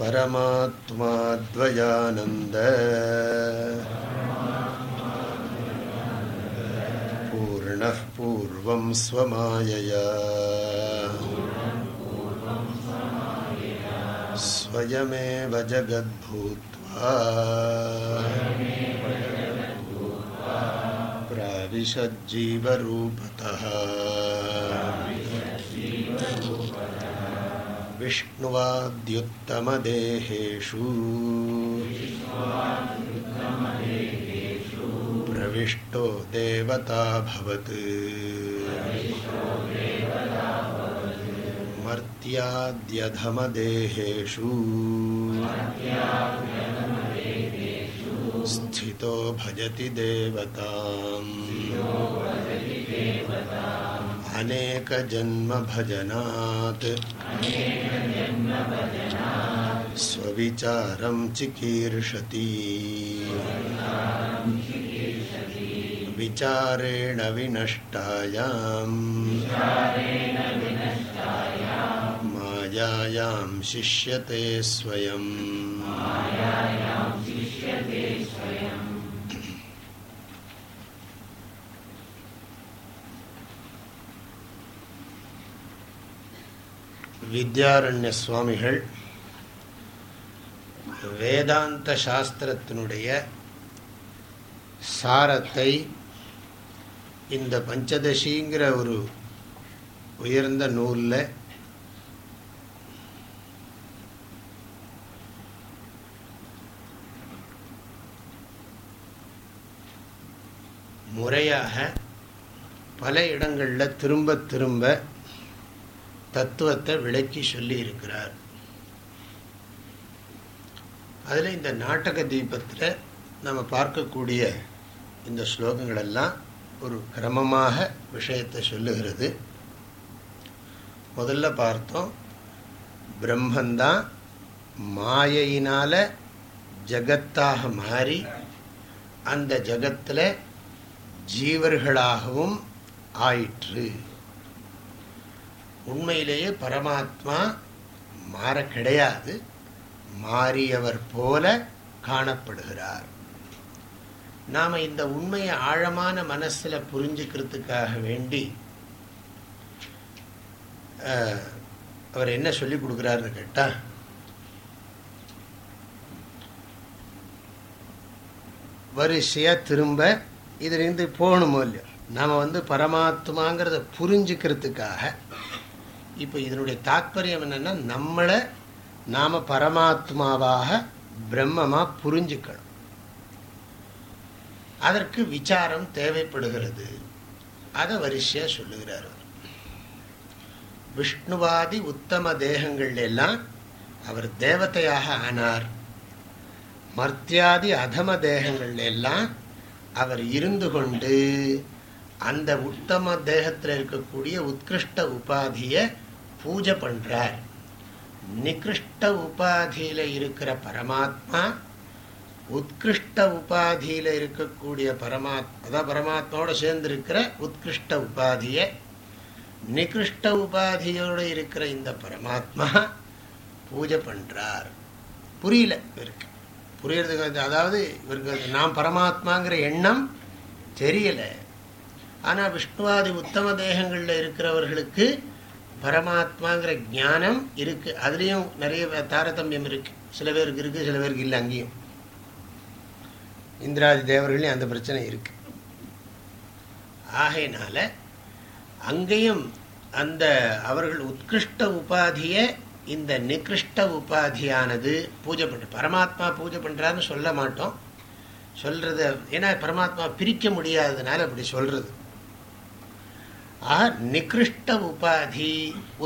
परमात्माद्वयानन्द। पूर्णः पूर्वं स्वमायया। स्वयमेव जगद्भूत्वा। विष्णुवाद्युत्तमदेहेषु प्रविष्टो देवताभवत् मर्त्याद्यधमदेहेषु। स्थितो भजति देवताम् अनेकजन्मभजनात् स्वविचारं चिकीर्षति। विचारेण विनष्टायाम् मायायां शिष्यते स्वयम् வித்யாரண்ய சுவாமிகள் வேதாந்த சாஸ்திரத்தினுடைய சாரத்தை இந்த பஞ்சதசிங்கிற ஒரு உயர்ந்த நூலில் முறையாக பல இடங்களில் திரும்ப திரும்ப தத்துவத்தை விளக்கி சொல்லி இருக்கிறார். அதில் இந்த நாட்டக தீபத்தில் நம்ம பார்க்கக்கூடிய இந்த ஸ்லோகங்களெல்லாம் ஒரு கிரமமாக விஷயத்தை சொல்லுகிறது. முதல்ல பார்த்தோம் பிரம்மந்தான் மாயையினால் ஜகத்தாக மாறி அந்த ஜகத்தில் ஜீவர்களாகவும் ஆயிற்று. உண்மையிலேயே பரமாத்மா மாற கிடையாது மாறியவர் போல காணப்படுகிறார். நாம் இந்த உண்மையை ஆழமான மனசில் புரிஞ்சுக்கிறதுக்காக வேண்டி அவர் என்ன சொல்லி கொடுக்குறாருன்னு கேட்டால் வரிசையாக திரும்ப இதுலேருந்து போகணுமோ இல்லையோ? நாம் வந்து பரமாத்மாங்கிறத புரிஞ்சுக்கிறதுக்காக இப்போ இதனுடைய தாத்பரியம் என்னென்னா நம்மளை நாம் பரமாத்மாவாக பிரம்மமாக புரிஞ்சுக்கணும். அதற்கு விசாரம் தேவைப்படுகிறது. அதை வரிசையாக சொல்லுகிறார் விஷ்ணுவாதி உத்தம தேகங்கள் எல்லாம் அவர் தேவதையாக ஆனார். மர்த்தியாதி அதம தேகங்கள் எல்லாம் அவர் இருந்து கொண்டு அந்த உத்தம தேகத்தில் இருக்கக்கூடிய உத்கிருஷ்ட உபாதியை பூஜை பண்ணுறார் நிகிருஷ்ட உபாதியில் இருக்கிற பரமாத்மா உத்கிருஷ்ட உபாதியில் இருக்கக்கூடிய பரமாத்மா அதான் பரமாத்மாவோட சேர்ந்து இருக்கிற உத்கிருஷ்ட உபாதியை நிகிருஷ்ட உபாதியோடு இருக்கிற இந்த பரமாத்மா பூஜை பண்ணுறார் புரியல இவருக்கு. புரியறதுக்கு அதாவது இவருக்கு நாம் பரமாத்மாங்கிற எண்ணம் தெரியலை. ஆனால் விஷ்ணுவாதி உத்தம தேகங்களில் இருக்கிறவர்களுக்கு பரமாத்மாங்கிற ஞானம் இருக்குது அதுலேயும் நிறைய தாரதமியம் இருக்குது சில பேருக்கு இருக்குது சில பேருக்கு இல்லை அங்கேயும். இந்திராதி தேவர்களையும் அந்த பிரச்சனை இருக்குது ஆகையினால அங்கேயும் அந்த அவர்கள் உத்கிருஷ்ட உபாதியை இந்த நிகிருஷ்ட உபாதியானது பூஜை பண்ண பரமாத்மா பூஜை பண்ணுறான்னு சொல்ல மாட்டோம். சொல்கிறத ஏன்னா பரமாத்மா பிரிக்க முடியாததுனால அப்படி சொல்கிறது ஆக நிகிருஷ்ட உபாதி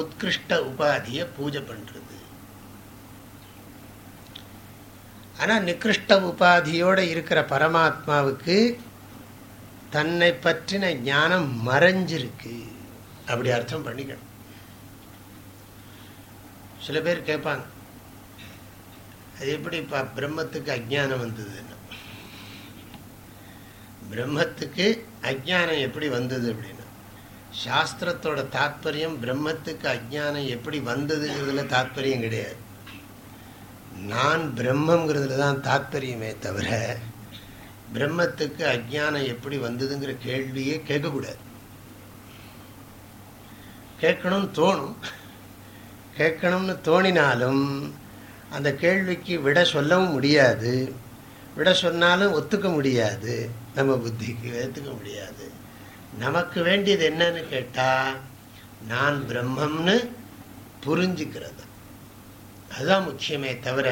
உத்கிருஷ்ட உபாதியை பூஜை பண்ணுறது ஆனால் நிகிருஷ்ட உபாதியோடு இருக்கிற பரமாத்மாவுக்கு தன்னை பற்றின ஞானம் மறைஞ்சிருக்கு. அப்படி அர்த்தம் பண்ணிக்கணும். சில பேர் கேட்பாங்க அது எப்படி பிரம்மத்துக்கு அஜானம் வந்ததுன்னு? பிரம்மத்துக்கு அஜானம் எப்படி வந்தது அப்படின்னு? சாஸ்திரத்தோட தாத்பரியம் பிரம்மத்துக்கு அஜானம் எப்படி வந்ததுங்கிறதுல தாத்பரியம் கிடையாது. நான் பிரம்மங்கிறதுல தான் தாத்பரியமே தவிர பிரம்மத்துக்கு அஜானம் எப்படி வந்ததுங்கிற கேள்வியே கேட்கக்கூடாது. கேட்கணும்னு தோணும். கேட்கணும்னு தோணினாலும் அந்த கேள்விக்கு விட சொல்லவும் முடியாது. விட சொன்னாலும் ஒத்துக்க முடியாது. நம்ம புத்திக்கு ஏற்றுக்க முடியாது. நமக்கு வேண்டியது என்னன்னு கேட்டால் நான் பிரம்மம்னு புரிஞ்சுக்கிறது. அதுதான் முக்கியமே தவிர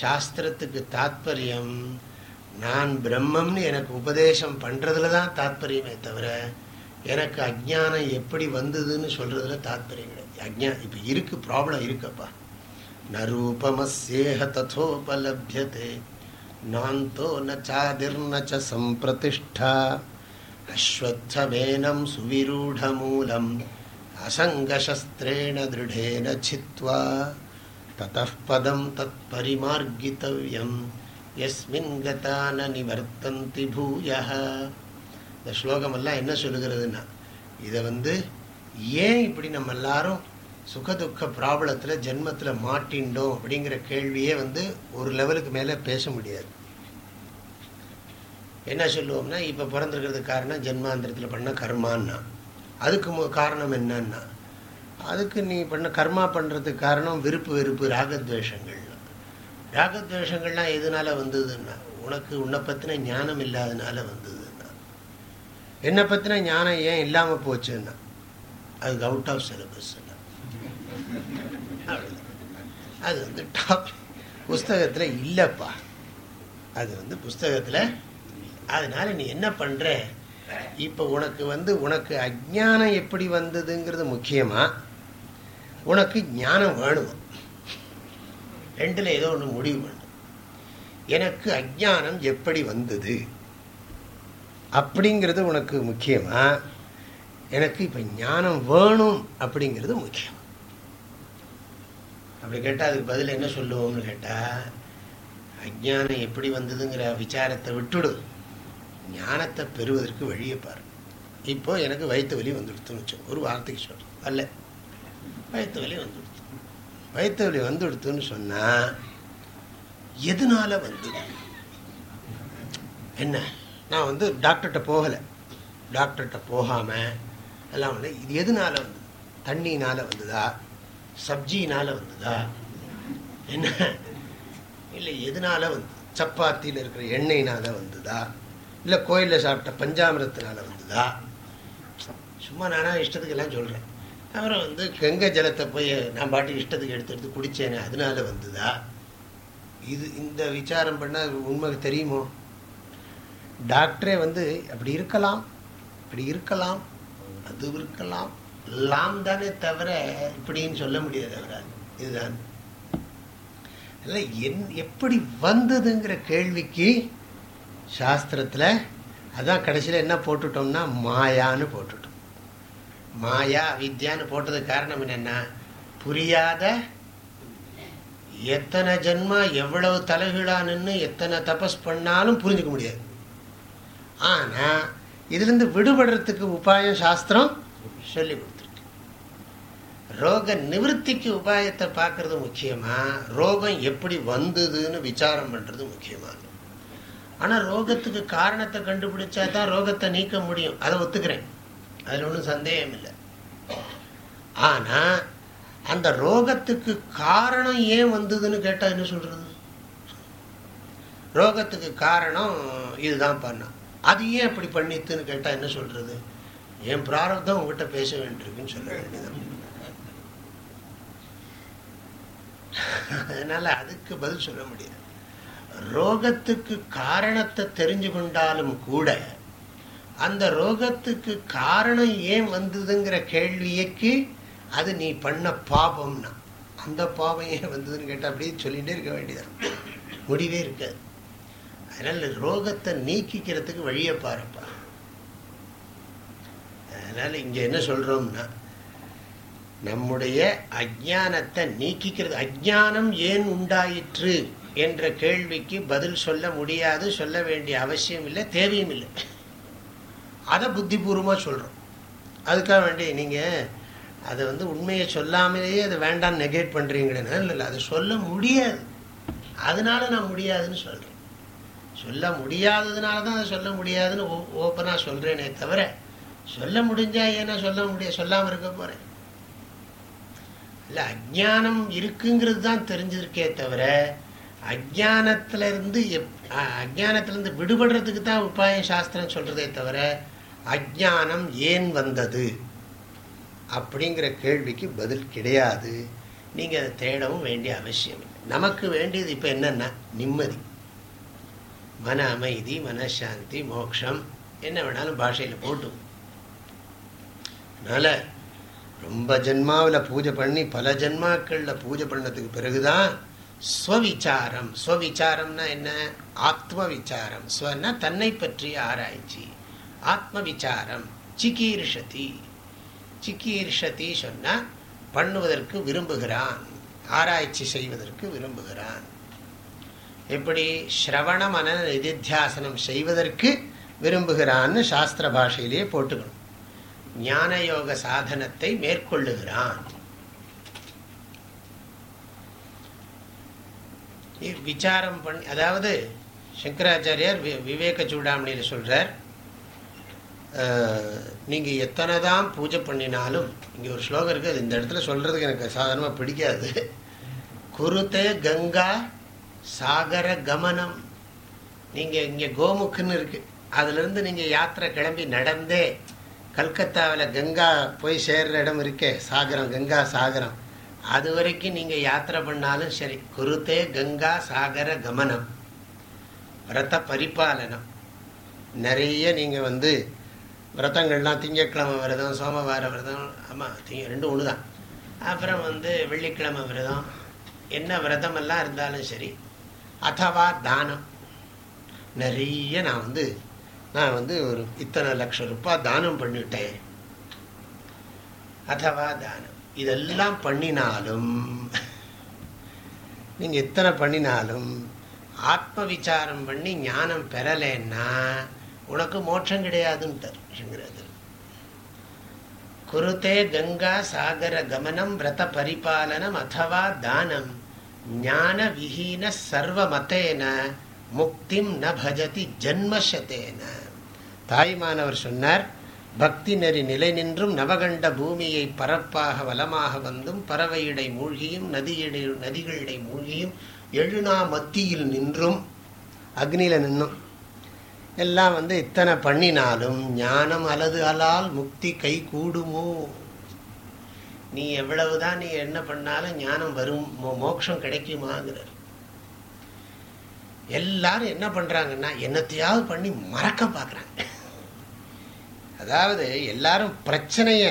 சாஸ்திரத்துக்கு தாத்பரியம் நான் பிரம்மம்னு எனக்கு உபதேசம் பண்ணுறதுல தான் தாத்பரியமே தவிர எனக்கு அஜானம் எப்படி வந்ததுன்னு சொல்கிறதுல தாத்பரியம் கிடையாது. அஜ்ஞா இப்போ இருக்கு ப்ராப்ளம் இருக்கப்பா. நரூபமசேக ததோபலபியதே நாந்தோ நச்சாதிர்ன சம்பிரதிஷ்டா. அஸ்வத்தமேனம் சுவிரூಢமூலம் அசங்கசஸ்திரேண திருடேன சித்வா ததம் தத் பரிமார்கித்தவியம் எஸ்மின் கதான நிவர்த்தந்தி பூய இந்த ஸ்லோகமெல்லாம் என்ன சொல்லுகிறதுன்னா இதை வந்து ஏன் இப்படி நம்ம எல்லாரும் சுகதுக்க ப்ராப்ளத்தில் ஜென்மத்தில் மாட்டின்றோம் அப்படிங்கிற கேள்வியே வந்து ஒரு லெவலுக்கு மேலே பேச முடியாது. என்ன சொல்லுவோம்னா இப்போ பிறந்திருக்கிறதுக்கு காரணம் ஜென்மாந்திரத்தில் பண்ண கர்மான்னா. அதுக்கு காரணம் என்னன்னா அதுக்கு நீ பண்ண கர்மா பண்ணுறதுக்கு காரணம் விருப்பு வெறுப்பு ராகத்வேஷங்கள். ராகத்வேஷங்கள்லாம் எதனால வந்ததுன்னா உனக்கு உன்னை பற்றின ஞானம் இல்லாதனால வந்ததுன்னா. என்னை பற்றின ஞானம் ஏன் இல்லாமல் போச்சுன்னா அதுக்கு அவுட் ஆஃப் சிலபஸ் அது வந்து டாப் புஸ்தகத்தில் இல்லைப்பா. அது வந்து புஸ்தகத்தில் அதனால நீ என்ன பண்ணுற இப்போ உனக்கு வந்து உனக்கு அஜானம் எப்படி வந்ததுங்கிறது முக்கியமா? உனக்கு ஞானம் வேணும்? ரெண்டில் ஏதோ ஒன்று முடிவு பண்ணும் எனக்கு அஜானம் எப்படி வந்தது? அப்படிங்கிறது உனக்கு முக்கியமா? எனக்கு இப்போ ஞானம் வேணும் அப்படிங்கிறது முக்கியம். அப்படி கேட்டால் அதுக்கு பதில் என்ன சொல்லுவோம்னு கேட்டால் அஜானம் எப்படி வந்ததுங்கிற விசாரத்தை விட்டுடும் ஞானத்தை பெறுவதற்கு வழியை பாரு. இப்போ எனக்கு வயிற்று வலி வந்துடுத்துன்னு வச்சோம் ஒரு வார்த்தைக்கு சொல்கிறேன் அல்ல. வயிற்று வலி வந்துடுத்து. வயிற்று வலி வந்துடுத்துன்னு சொன்னால் எதனால வந்தது என்ன? நான் வந்து டாக்டர்கிட்ட போகலை. டாக்டர்கிட்ட போகாமல் எல்லாம் வந்து இது எதனால் வந்தது தண்ணினால் வந்ததா? சப்ஜினால் வந்ததா? என்ன? இல்லை எதனால் வந்து? சப்பாத்தியில் இருக்கிற எண்ணெயினால் வந்ததா? இல்லை கோயிலில் சாப்பிட்ட பஞ்சாமிரத்தினால வந்ததா? சும்மா நானாக இஷ்டத்துக்கு எல்லாம் சொல்கிறேன் அப்புறம் வந்து கங்கை ஜலத்தை போய் நான் பாட்டு இஷ்டத்துக்கு எடுத்து எடுத்து குடித்தேனே அதனால வந்ததா? இது இந்த விசாரம் பண்ணால் உண்மை தெரியுமோ? டாக்டரே வந்து அப்படி இருக்கலாம் அப்படி இருக்கலாம் அது இருக்கலாம் லாம் தானே தவிர இப்படின்னு சொல்ல முடியாது அவரால். இதுதான். இல்லை என் எப்படி வந்ததுங்கிற கேள்விக்கு சாஸ்திரத்தில் அதான் கடைசியில் என்ன போட்டுட்டோம்னா மாயான்னு போட்டுட்டோம். மாயா வித்யான்னு போட்டதுக்கு காரணம் என்னென்னா புரியாத எத்தனை ஜென்மா எவ்வளவு தலைகீழான்னு எத்தனை தபஸ் பண்ணாலும் புரிஞ்சுக்க முடியாது. ஆனால் இதுலேருந்து விடுபடுறதுக்கு உபாயம் சாஸ்திரம் சொல்லி கொடுத்துருக்கு. ரோக நிவர்த்திக்கு உபாயத்தை பார்க்கறது முக்கியமா ரோகம் எப்படி வந்ததுன்னு விசாரம் பண்ணுறது முக்கியமானது ஆனால் ரோகத்துக்கு காரணத்தை கண்டுபிடிச்சா தான் ரோகத்தை நீக்க முடியும். அதை ஒத்துக்கிறேன். அதில் ஒன்றும் சந்தேகம் இல்லை ஆனால் அந்த ரோகத்துக்கு காரணம் ஏன் வந்ததுன்னு கேட்டால் என்ன சொல்கிறது ரோகத்துக்கு காரணம் இதுதான் பண்ணான் அது ஏன் அப்படி பண்ணித்துன்னு கேட்டால் என்ன சொல்கிறது என் பிராரப்தம் உங்ககிட்ட பேச வேண்டியிருக்குன்னு சொல்ல வேண்டியதான் அதனால் அதுக்கு பதில் சொல்ல முடியாது. ரோகத்துக்கு காரணத்தை தெரிஞ்சு கொண்டாலும் கூட அந்த ரோகத்துக்கு காரணம் ஏன் வந்ததுங்கிற கேள்வியக்கு அது நீ பண்ண பாபம்னா அந்த பாவம் ஏன் வந்ததுன்னு கேட்டால் அப்படியே சொல்லிகிட்டே இருக்க வேண்டியது முடிவே இருக்காது. அதனால் ரோகத்தை நீக்கிக்கிறதுக்கு வழியை பாருப்பா. அதனால் இங்கே என்ன சொல்கிறோம்னா நம்முடைய அஜானத்தை நீக்கிக்கிறது அஜானம் ஏன் உண்டாயிற்று? என்ற கேள்விக்கு பதில் சொல்ல முடியாது சொல்ல வேண்டிய அவசியம் இல்லை தேவையும் இல்லை. அதை புத்திபூர்வமாக சொல்கிறோம் அதுக்காக வேண்டி நீங்கள் அதை வந்து உண்மையை சொல்லாமலேயே அதை வேண்டாம் நெகேட் பண்ணுறீங்களேன்னா இல்லை இல்லை. சொல்ல முடியாது. அதனால நான் முடியாதுன்னு சொல்கிறேன் சொல்ல முடியாததுனால தான் அதை சொல்ல முடியாதுன்னு ஓ ஓப்பனாக சொல்கிறேனே தவிர சொல்ல முடிஞ்சா ஏன்னா சொல்ல முடிய சொல்லாமல் இருக்க போகிறேன் இல்லை அஜானம் இருக்குங்கிறது தான் தெரிஞ்சிருக்கே தவிர அஜானத்திலிருந்து எப் அஜானத்திலிருந்து விடுபடுறதுக்கு தான் உபாய சாஸ்திரம் சொல்கிறதே தவிர அஜானம் ஏன் வந்தது? அப்படிங்கிற கேள்விக்கு பதில் கிடையாது. நீங்கள் அதை தேடவும் வேண்டிய அவசியம் இல்லை. நமக்கு வேண்டியது இப்போ என்னென்னா நிம்மதி. மன அமைதி மனசாந்தி மோக்ஷம் என்ன வேணாலும் பாஷையில் போட்டும் அதனால் ரொம்ப ஜென்மாவில் பூஜை பண்ணி பல ஜென்மாக்களில் பூஜை பண்ணதுக்கு பிறகுதான் ஸ்வவிச்சாரம் ஸ்வவிச்சாரம்னா என்ன? ஆத்ம விசாரம் ஸ்வன்னா தன்னை பற்றிய ஆராய்ச்சி. ஆத்ம விசாரம் சிகீர்ஷதி சிக்கீர்ஷதி சொன்னால் பண்ணுவதற்கு விரும்புகிறான். ஆராய்ச்சி செய்வதற்கு விரும்புகிறான். எப்படி? ஸ்ரவண மன நிதித்தியாசனம் செய்வதற்கு விரும்புகிறான்னு சாஸ்திர பாஷையிலேயே போட்டுக்கணும். ஞான யோக சாதனத்தை மேற்கொள்ளுகிறான். விசாரம் பண்ணி அதாவது சங்கராச்சாரியார் விவேக சூடாமணியில் சொல்கிறார் நீங்கள் எத்தனை தான் பூஜை பண்ணினாலும் இங்கே ஒரு ஸ்லோகம் இருக்குது இந்த இடத்துல சொல்கிறதுக்கு எனக்கு சாதாரணமாக பிடிக்காது. குருத்தே கங்கா சாகர கமனம். நீங்கள் இங்கே கோமுக்குன்னு இருக்குது அதுலேருந்து நீங்கள் யாத்திரை கிளம்பி நடந்தே கல்கத்தாவில் கங்கா போய் சேர்ற இடம் இருக்கே சாகரம் கங்கா சாகரம். அது வரைக்கும் நீங்கள் யாத்திரை பண்ணாலும் சரி குருத்தே கங்கா சாகர கமனம் விரத பரிபாலனம். நிறைய நீங்கள் வந்து விரதங்கள்லாம் திங்கக்கிழமை விரதம் சோமவார விரதம் ஆமாம் திங்க ரெண்டும் ஒன்று தான் அப்புறம் வந்து வெள்ளிக்கிழமை விரதம் என்ன விரதமெல்லாம் இருந்தாலும் சரி அதவா தானம். நிறைய நான் வந்து நான் வந்து ஒரு இத்தனை லட்சம் ரூபாய் தானம் பண்ணிவிட்டேன் அதவா தானம். இதெல்லாம் பண்ணினாலும் நீங்கள் எத்தனை பண்ணினாலும் ஆத்ம விசாரம் பண்ணி ஞானம் பெறலைன்னா உனக்கு மோட்சம் கிடையாதுன்ட்டார் குருத்தே கங்கா சாகர கமனம் விரத பரிபாலனம் அதவா தானம். ஞான விஹீன சர்வ மத்தேன முக்திம் ந பஜதி ஜன்மசத்தேன தாய்மானவர் சொன்னார் பக்தி நெறி நிலை நின்றும் நவகண்ட பூமியை பரப்பாக வலமாக வந்தும் பறவையிடை மூழ்கியும் நதியிடை நதிகளிடை மூழ்கியும் எழுநா மத்தியில் நின்றும் அக்னியில் நின்றும் எல்லாம் வந்து இத்தனை பண்ணினாலும் ஞானம் அலது அலால் முக்தி கை கூடுமோ? நீ எவ்வளவுதான் நீ என்ன பண்ணாலும் ஞானம் வரும்? மோட்சம் கிடைக்குமாங்கிறார். எல்லாரும் என்ன பண்றாங்கன்னா என்னத்தையாவது பண்ணி மறக்க பார்க்குறாங்க. அதாவது எல்லாரும் பிரச்சனைய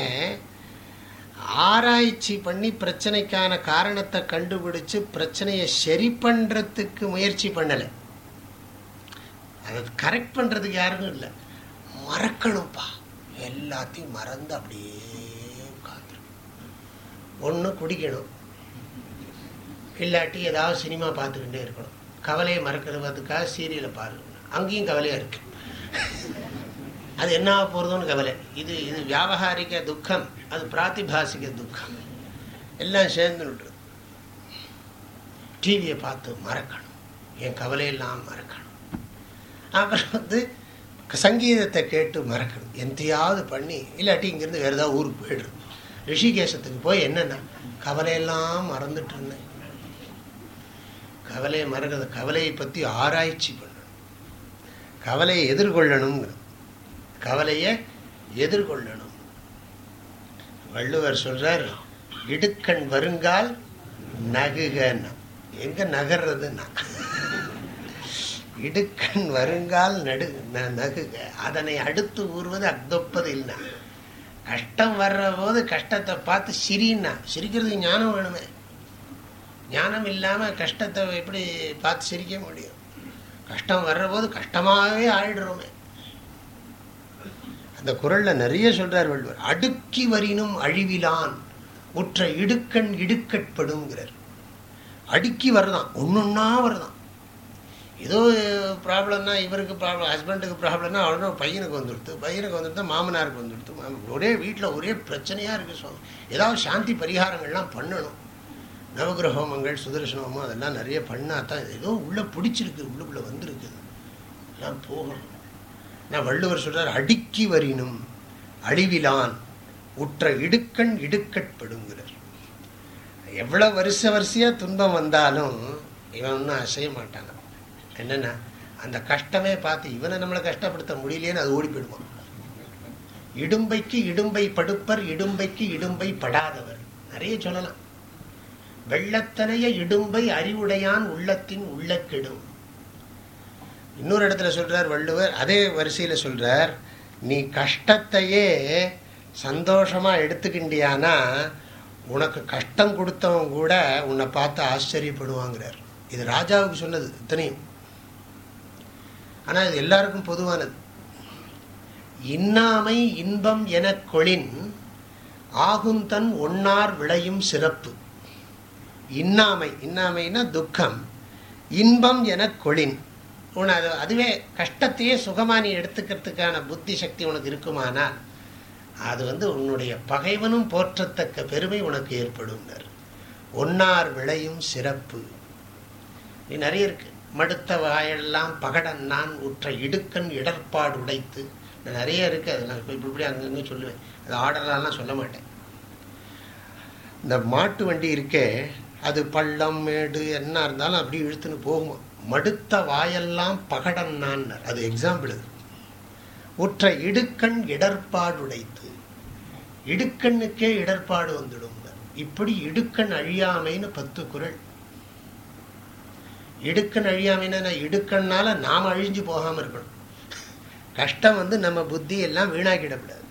ஆராய்ச்சி பண்ணி பிரச்சனைக்கான காரணத்தை கண்டுபிடிச்சு பிரச்சனையை சரி பண்றதுக்கு முயற்சி பண்ணலை. அதை கரெக்ட் பண்ணுறதுக்கு யாருக்கும் இல்லை. மறக்கணும்ப்பா. எல்லாத்தையும் மறந்து அப்படியே உட்காந்துரும் ஒன்று குடிக்கணும். இல்லாட்டி ஏதாவது சினிமா பார்த்துக்கிட்டே இருக்கணும். கவலையை மறக்கிறதுக்காக சீரியலை பாருங்க. அங்கேயும் கவலையாக இருக்கு. அது என்ன போகிறதுன்னு கவலை. இது இது வியாபகாரிக துக்கம் அது பிராத்திபாசிக துக்கம். எல்லாம் சேர்ந்து டிவியை பார்த்து மறக்கணும். என் கவலையெல்லாம் மறக்கணும். அப்புறம் வந்து சங்கீதத்தை கேட்டு மறக்கணும். எந்தையாவது பண்ணி இல்லாட்டி இங்கேருந்து வேறு ஏதாவது ஊருக்கு போயிடுறது ரிஷிகேசத்துக்கு போய் என்னென்னா கவலையெல்லாம் மறந்துட்டு இருந்தேன். கவலையை மறக்கிறது கவலையை பற்றி ஆராய்ச்சி பண்ணணும். கவலையை எதிர்கொள்ளணுங்கிறது கவலையை எதிர்கொள்ளணும். வள்ளுவர் சொல்றார் இடுக்கண் வருங்கால் நகுகன்னா. எங்க நகர்றதுன்னா? இடுக்கண் வருங்கால் நடு நகுக. அதனை அடுத்து ஊறுவது அக்தொப்பது இல்லை. கஷ்டம் வர்ற போது கஷ்டத்தை பார்த்து சிரின்னா. சிரிக்கிறதுக்கு ஞானம் வேணுமே. ஞானம் இல்லாமல் கஷ்டத்தை எப்படி பார்த்து சிரிக்க முடியும்? கஷ்டம் வர்ற போது கஷ்டமாகவே ஆயிடுறோமே. அந்த குரலில் நிறைய சொல்கிறார் வள்ளுவர். அடுக்கி வரினும் அழிவிலான் உற்ற இடுக்கண் இடுக்கட்படுங்கிறார் அடுக்கி வரதான் ஒன்றுன்னா வரதான் ஏதோ ப்ராப்ளம்னா இவருக்கு ப்ராப்ளம் ஹஸ்பண்டுக்கு ப்ராப்ளம்னா அவனோட பையனுக்கு வந்துடுத்து பையனுக்கு வந்துடுத்து மாமனாருக்கு வந்துடுது ஒரே வீட்டில் ஒரே பிரச்சனையாக இருக்குது சுவாமி. ஏதாவது சாந்தி பரிகாரங்கள்லாம் பண்ணணும். நவகிரக ஹோமங்கள் சுதர்சன அதெல்லாம் நிறைய பண்ணால் தான் ஏதோ உள்ளே பிடிச்சிருக்கு உள்ளுக்குள்ளே வந்திருக்குது. எல்லாம் போகணும். நான் வள்ளுவர் சொல்கிறார் அடுக்கி வரினும் அழிவிலான் உற்ற இடுக்கண் இடுக்கட்படுங்கிறார் எவ்வளோ வருஷ வரிசையாக துன்பம் வந்தாலும் இவன் ஒன்றும் அசைய மாட்டாங்க என்னென்னா அந்த கஷ்டமே பார்த்து இவனை நம்மளை கஷ்டப்படுத்த முடியலேன்னு அது ஓடி போயிடுவான். இடும்பைக்கு இடும்பை படுப்பர் இடும்பைக்கு இடும்பை படாதவர். நிறைய சொல்லலாம். வெள்ளத்தனைய இடும்பை அறிவுடையான் உள்ளத்தின் உள்ள கெடும் இன்னொரு இடத்துல சொல்றார் வள்ளுவர் அதே வரிசையில் சொல்றார் நீ கஷ்டத்தையே சந்தோஷமா எடுத்துக்கிண்டியானா உனக்கு கஷ்டம் கொடுத்தவன் கூட உன்னை பார்த்து ஆச்சரியப்படுவாங்கிறார். இது ராஜாவுக்கு சொன்னது இத்தனையும். ஆனால் இது எல்லாருக்கும் பொதுவானது. இன்னாமை இன்பம் என கொளின் ஆகுந்தன் ஒன்னார் விளையும் சிறப்பு. இன்னாமை இன்னாமைன்னா துக்கம். இன்பம் என கொளின் உன அது அதுவே கஷ்டத்தையே சுகமா நீ எடுத்துக்கிறதுக்கான புத்தி சக்தி உனக்கு இருக்குமானால் அது வந்து உன்னுடைய பகைவனும் போற்றத்தக்க பெருமை உனக்கு ஏற்படும் ஒன்னார் விளையும் சிறப்பு. நீ நிறைய இருக்கு. மடுத்த வாயெல்லாம் பகடன் நான் உற்ற இடுக்கன் இடர்பாடு உடைத்து நிறைய இருக்கு. அது இப்போ இப்படி இப்படி அங்கங்கே சொல்லுவேன். அது ஆர்டர்லாம் சொல்ல மாட்டேன். இந்த மாட்டு வண்டி இருக்கே அது பள்ளம் மேடு என்ன இருந்தாலும் அப்படியே இழுத்துன்னு போகுமா? மடுத்த வாயெல்லாம் பகடன் நான் அது எக்ஸாம்பிள் அது உற்ற இடுக்கண் இடர்பாடு உடைத்து இடுக்கண்ணுக்கே இடர்பாடு வந்துடும் இப்படி இடுக்கண் அழியாமைன்னு பத்து குரல். இடுக்கண் அழியாமைன்னா இடுக்கண்ணால நாம் அழிஞ்சு போகாமல் இருக்கணும். கஷ்டம் வந்து நம்ம புத்தி எல்லாம் வீணாக்கிடக்கூடாது.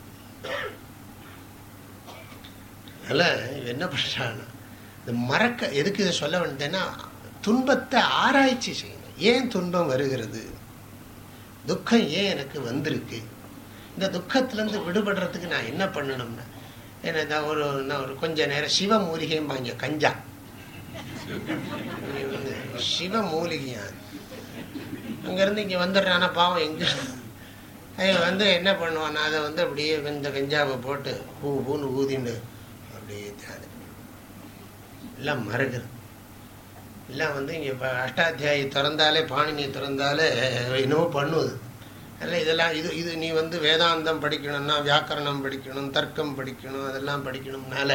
அதனால் என்ன பண்ணுறான்னா இந்த மறக்க எதுக்கு இதை சொல்ல வேண்டியதுன்னா துன்பத்தை ஆராய்ச்சி செய்யணும். ஏன் துன்பம் வருகிறது? துக்கம் ஏன் எனக்கு வந்திருக்கு? இந்த துக்கத்திலேருந்து விடுபடுறதுக்கு நான் என்ன பண்ணணும்னா? என்ன ஒரு நான் ஒரு கொஞ்ச நேரம் சிவ மூலிகையும் கஞ்சா. சிவ மூலிகையா அங்கேருந்து இங்கே வந்துடுறானா பாவம் எங்கே? வந்து என்ன பண்ணுவான்? அதை வந்து அப்படியே இந்த வெஞ்சாவை போட்டு பூ பூன்னு ஊதிண்டு அப்படியே எல்லாம் மறகுது எல்லாம் வந்து இங்கே இப்போ அஷ்டாத்தியாயி திறந்தாலே பாணினி திறந்தாலே என்னவோ பண்ணுவது. அதில் இதெல்லாம் இது இது நீ வந்து வேதாந்தம் படிக்கணும்னா வியாக்கரணம் படிக்கணும் தர்க்கம் படிக்கணும் அதெல்லாம் படிக்கணும்னால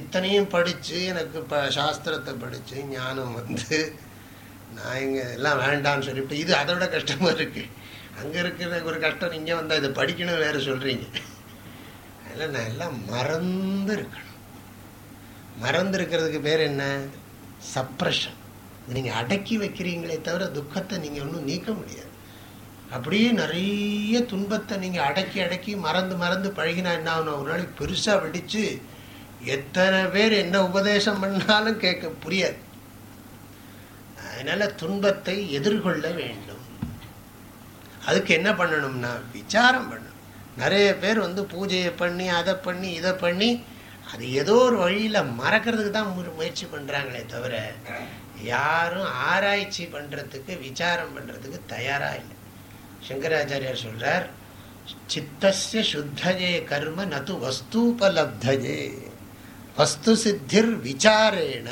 இத்தனையும் படித்து எனக்கு இப்போ சாஸ்திரத்தை படித்து ஞானம் வந்து நான் இங்கே எல்லாம் வேண்டாம்னு சொல்லிவிட்டு இது அதோட கஷ்டமாக இருக்குது அங்கே இருக்கிற ஒரு கஷ்டம் இங்கே வந்தால் இதை படிக்கணும் வேறு சொல்கிறீங்க அதில் நான் எல்லாம் மறந்து இருக்கணும். மறந்து இருக்கிறதுக்கு பேர் என்ன? சப்ரஷன். நீங்கள் அடக்கி வைக்கிறீங்களே தவிர துக்கத்தை நீங்கள் ஒன்றும் நீக்க முடியாது. அப்படியே நிறைய துன்பத்தை நீங்கள் அடக்கி அடக்கி மறந்து மறந்து பழகினா என்ன ஆகணும் ஒரு நாளைக்கு பெருசாக வெடித்து எத்தனை பேர் என்ன உபதேசம் பண்ணாலும் கேட்க புரியாது. அதனால துன்பத்தை எதிர்கொள்ள வேண்டும். அதுக்கு என்ன பண்ணணும்னா விசாரம் பண்ணணும். நிறைய பேர் வந்து பூஜையை பண்ணி அதை பண்ணி இதை பண்ணி அது ஏதோ ஒரு வழியில் மறக்கிறதுக்கு தான் முயற்சி பண்ணுறாங்களே தவிர யாரும் ஆராய்ச்சி பண்ணுறதுக்கு விசாரம் பண்ணுறதுக்கு தயாராக இல்லை. சங்கராச்சாரியார் சொல்கிறார் சித்தசிய சுத்தஜே கர்ம நது வஸ்தூபலப்தஜே. வஸ்து சித்திர் விசாரேண